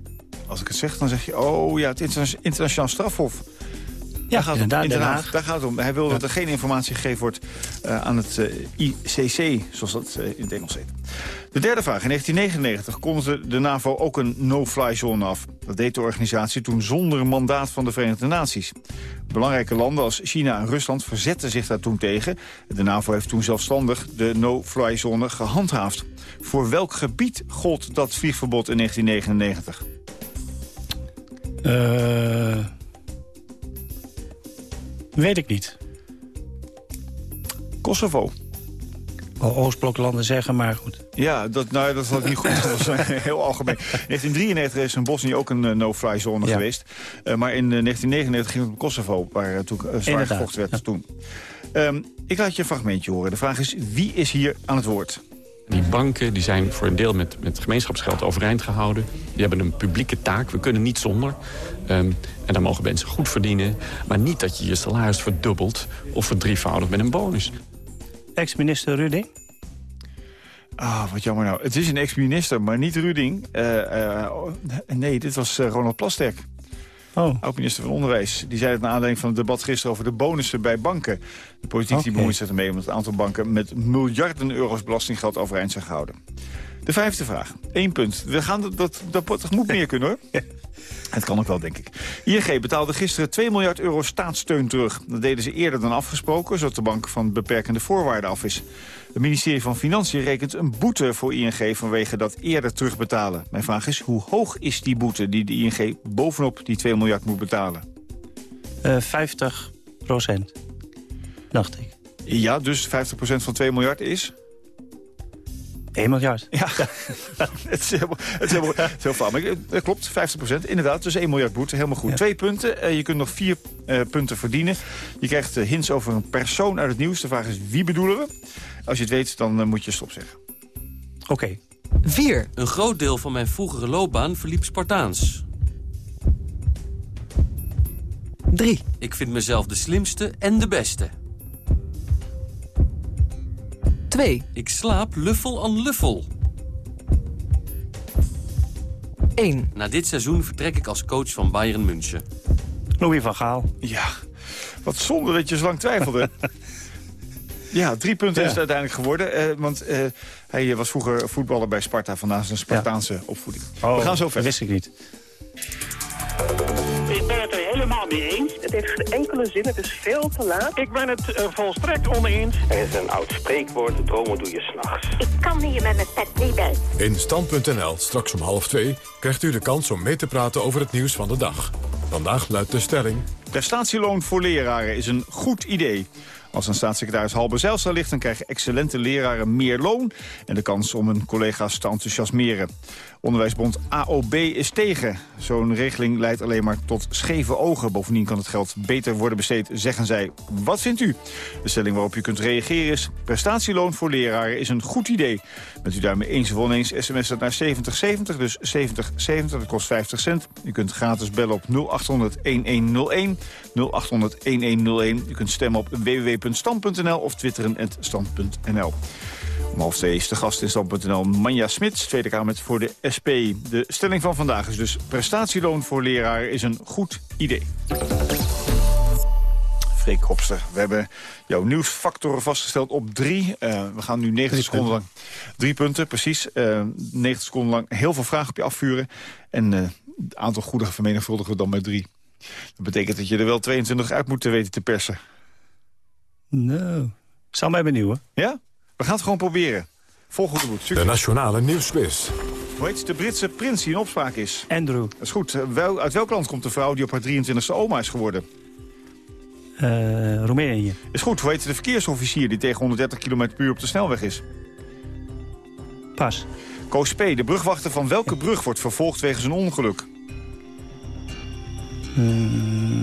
Als ik het zeg, dan zeg je... oh ja, het internationaal strafhof. Ja, daar gaat inderdaad, om. Daar gaat het om. Hij wil dat er geen informatie gegeven wordt uh, aan het uh, ICC, zoals dat uh, in het Engels heet. De derde vraag. In 1999 kondigde de NAVO ook een no-fly zone af. Dat deed de organisatie toen zonder mandaat van de Verenigde Naties. Belangrijke landen als China en Rusland verzetten zich daar toen tegen. De NAVO heeft toen zelfstandig de no-fly zone gehandhaafd. Voor welk gebied gold dat vliegverbod in 1999? Uh... Weet ik niet. Kosovo. Oostbloklanden zeggen, maar goed. Ja, dat, nou, dat was niet goed. Dat was heel algemeen. In 1993 is in Bosnië ook een uh, no-fly zone ja. geweest. Uh, maar in uh, 1999 ging het om Kosovo, waar uh, toen zwaar gevochten werd ja. toen. Um, ik laat je een fragmentje horen. De vraag is, wie is hier aan het woord? Die banken die zijn voor een deel met, met gemeenschapsgeld overeind gehouden. Die hebben een publieke taak. We kunnen niet zonder. Um, en dan mogen mensen goed verdienen. Maar niet dat je je salaris verdubbelt of verdrievoudigt met een bonus. Ex-minister Ruding? Ah, wat jammer nou. Het is een ex-minister, maar niet Ruding. Uh, uh, nee, dit was uh, Ronald Plasterk. Oh. Oud-minister van Onderwijs. Die zei het naar aanleiding van het debat gisteren over de bonussen bij banken. De politiek okay. bemoeit zich ermee omdat het aantal banken met miljarden euro's belastinggeld overeind zijn gehouden. De vijfde vraag. Eén punt. We gaan dat, dat, dat, dat moet meer kunnen hoor. Het kan ook wel, denk ik. ING betaalde gisteren 2 miljard euro staatssteun terug. Dat deden ze eerder dan afgesproken, zodat de bank van beperkende voorwaarden af is. Het ministerie van Financiën rekent een boete voor ING vanwege dat eerder terugbetalen. Mijn vraag is, hoe hoog is die boete die de ING bovenop die 2 miljard moet betalen? Uh, 50 procent, dacht ik. Ja, dus 50 procent van 2 miljard is... 1 miljard. Ja, het is helemaal, het is helemaal, het is heel flauw. Maar dat klopt, 50 procent. Inderdaad, dus 1 miljard boete. Helemaal goed. Ja. Twee punten. Uh, je kunt nog vier uh, punten verdienen. Je krijgt uh, hints over een persoon uit het nieuws. De vraag is, wie bedoelen we? Als je het weet, dan moet je stop zeggen. Oké. Okay. 4. Een groot deel van mijn vroegere loopbaan verliep Spartaans. 3. Ik vind mezelf de slimste en de beste. 2. Ik slaap luffel aan luffel. 1. Na dit seizoen vertrek ik als coach van Bayern München. Louis van Gaal. Ja, wat zonde dat je zo lang twijfelde. Ja, drie punten Ja. is het uiteindelijk geworden. eh, want eh, hij was vroeger voetballer bij Sparta. Vandaar zijn Spartaanse opvoeding. Oh, We gaan zo dat verder. wist ik niet. Ik ben het er helemaal mee eens. Het heeft geen enkele zin, het is veel te laat. Ik ben het uh, volstrekt oneens. Er is een oud spreekwoord, dromen doe je s'nachts. Ik kan hier met mijn pet niet bij. In Stand.nl, straks om half twee, krijgt u de kans om mee te praten over het nieuws van de dag. Vandaag luidt de stelling... Prestatieloon voor leraren is een goed idee. Als een staatssecretaris Halbe Zijlstra ligt... dan krijgen excellente leraren meer loon... en de kans om hun collega's te enthousiasmeren. Onderwijsbond AOB is tegen. Zo'n regeling leidt alleen maar tot scheve ogen. Bovendien kan het geld beter worden besteed, zeggen zij. Wat vindt u? De stelling waarop u kunt reageren is... prestatieloon voor leraren is een goed idee. Bent u daarmee eens of oneens, sms dat naar 7070, dus 7070, dat kost 50 cent. U kunt gratis bellen op 0800-1101, 0800-1101. U kunt stemmen op www.stand.nl of twitteren at stand.nl. Om half twee is de gast in stand.nl Manja Smits, Tweede Kamer voor de SP. De stelling van vandaag is dus prestatieloon voor leraren is een goed idee. Freek Hopster, we hebben jouw nieuwsfactoren vastgesteld op drie. Eh, we gaan nu 90 seconden lang... Drie punten, precies. Eh 90 seconden lang heel veel vragen op je afvuren. En eh, het aantal goede vermenigvuldigen we dan met drie. Dat betekent dat je er wel 22 uit moet weten te persen. Nou, ik zal mij benieuwen. Ja? We gaan het gewoon proberen. Volgende boek. De Nationale Nieuwsquiz. Hoe heet de Britse prins die in opspraak is? Andrew. Dat is goed. Eh, wel, uit welk land komt de vrouw die op haar 23e oma is geworden? Eh, Roemenië. Is goed. Hoe heet de verkeersofficier die tegen 130 km per uur op de snelweg is? Pas. Koos P., de brugwachter van welke brug wordt vervolgd wegens een ongeluk?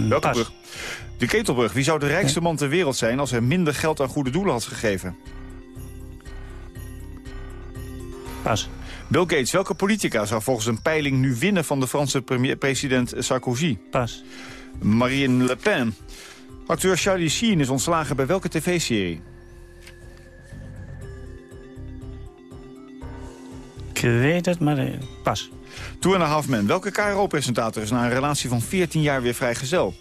welke brug? De Ketelbrug. Wie zou de rijkste man ter wereld zijn als hij minder geld aan goede doelen had gegeven? Pas. Bill Gates, welke politica zou volgens een peiling nu winnen van de Franse premier, president Sarkozy? Pas. Marine Le Pen. Acteur Charlie Sheen is ontslagen bij welke tv-serie? Ik weet het, maar eh, pas. Two and a Half Men. Welke KRO-presentator is na een relatie van 14 jaar weer vrijgezel?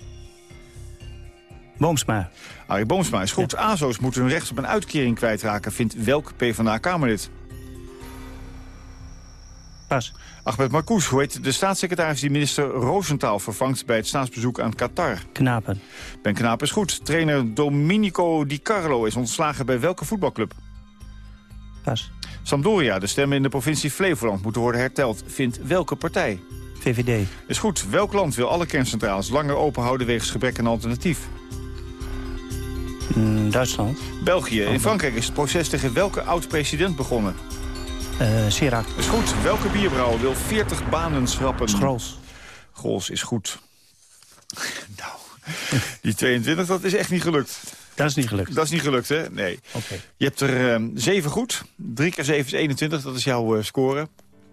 Boomsma. Arie Boomsma is goed. AZO's moeten hun recht op een uitkering kwijtraken, vindt welk PvdA-Kamerlid? Pas. Ahmed Marcouch, hoe heet de staatssecretaris die minister Roosentaal vervangt bij het staatsbezoek aan Qatar? Knapen. Ben Knaap is goed. Trainer Domenico Di Carlo is ontslagen bij welke voetbalclub? Pas. Sampdoria, de stemmen in de provincie Flevoland moeten worden herteld, vindt welke partij? VVD. Is goed. Welk land wil alle kerncentrales langer open houden wegens gebrek aan alternatief? Mm, Duitsland. België. In Frankrijk is het proces tegen welke oud-president begonnen? Uh. Is goed. Welke bierbrouwer wil 40 banen schrappen? Schrols. Grols is goed. nou, die 22, dat is echt niet gelukt. Dat is niet gelukt. Dat is niet gelukt, hè? Nee. Oké. Je hebt er uh, 7 goed. 3 keer 7 is 21, dat is jouw uh, score.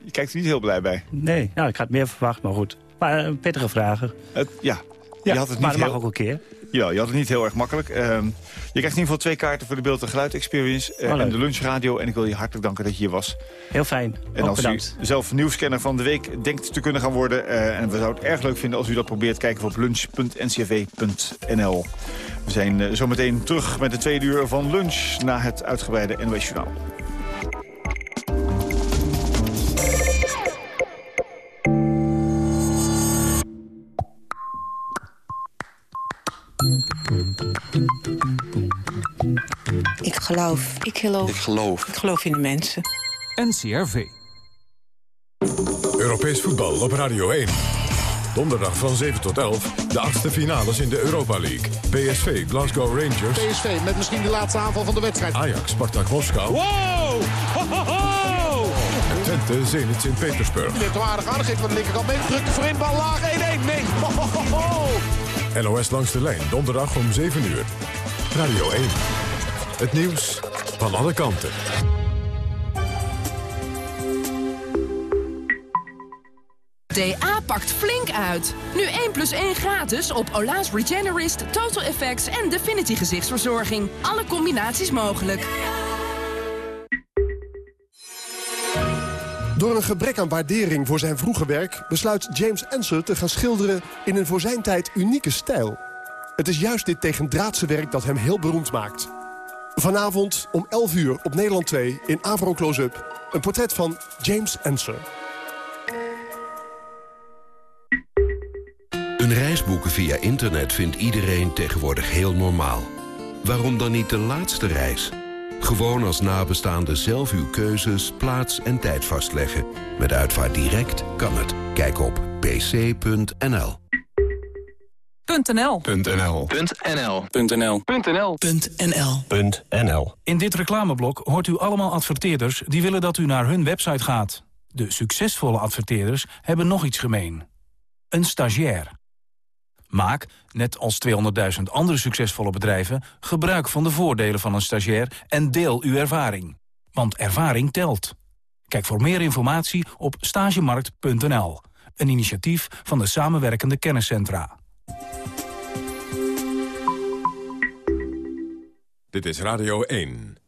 Je kijkt er niet heel blij bij. Nee, nou, ik had meer verwacht, maar goed. Maar uh, pittige vragen. Het, ja. ja. Je had het maar niet dat heel... mag ook een keer. Ja, je had het niet heel erg makkelijk. Uh, je krijgt in ieder geval twee kaarten voor de beeld- en geluid-experience uh, oh, en de lunchradio. En ik wil je hartelijk danken dat je hier was. Heel fijn. En als bedankt. u zelf nieuwscanner van de week denkt te kunnen gaan worden... Uh, en we zouden het erg leuk vinden als u dat probeert... kijken op lunch.ncv.nl. We zijn uh, zometeen terug met de tweede uur van lunch... na het uitgebreide NOS Journaal. Ik geloof. Ik geloof. Ik geloof. Ik geloof in de mensen. NCRV. Europees voetbal op Radio 1. Donderdag van 7 tot 11, de achtste finales in de Europa League. PSV, Glasgow Rangers. PSV met misschien de laatste aanval van de wedstrijd. Ajax, Spartak Moskou. Wow! Ho, ho, ho! En Twente, Zenit Sint-Petersburg. Die heeft aardig aangegeven van de linkerkant. Mee drukt voorin, bal laag, 1-1. Nee. Ho, ho, ho, NOS langs de lijn, donderdag om 7 uur. Radio 1. Het nieuws van alle kanten. DA pakt flink uit. Nu 1 plus 1 gratis op Ola's Regenerist, Total Effects en Definity gezichtsverzorging. Alle combinaties mogelijk. Door een gebrek aan waardering voor zijn vroege werk... besluit James Ensor te gaan schilderen in een voor zijn tijd unieke stijl. Het is juist dit tegendraadse werk dat hem heel beroemd maakt. Vanavond om 11 uur op Nederland 2 in Avro Close-up... een portret van James Ensor. Een reis boeken via internet vindt iedereen tegenwoordig heel normaal. Waarom dan niet de laatste reis? Gewoon als nabestaande zelf uw keuzes, plaats en tijd vastleggen. Met Uitvaart Direct kan het. Kijk op pc.nl. .nl. .nl. .nl. .nl. .nl. .nl. In dit reclameblok hoort u allemaal adverteerders die willen dat u naar hun website gaat. De succesvolle adverteerders hebben nog iets gemeen. Een stagiair. Maak, net als 200.000 andere succesvolle bedrijven... gebruik van de voordelen van een stagiair en deel uw ervaring. Want ervaring telt. Kijk voor meer informatie op stagemarkt.nl. Een initiatief van de samenwerkende kenniscentra. Dit is Radio 1.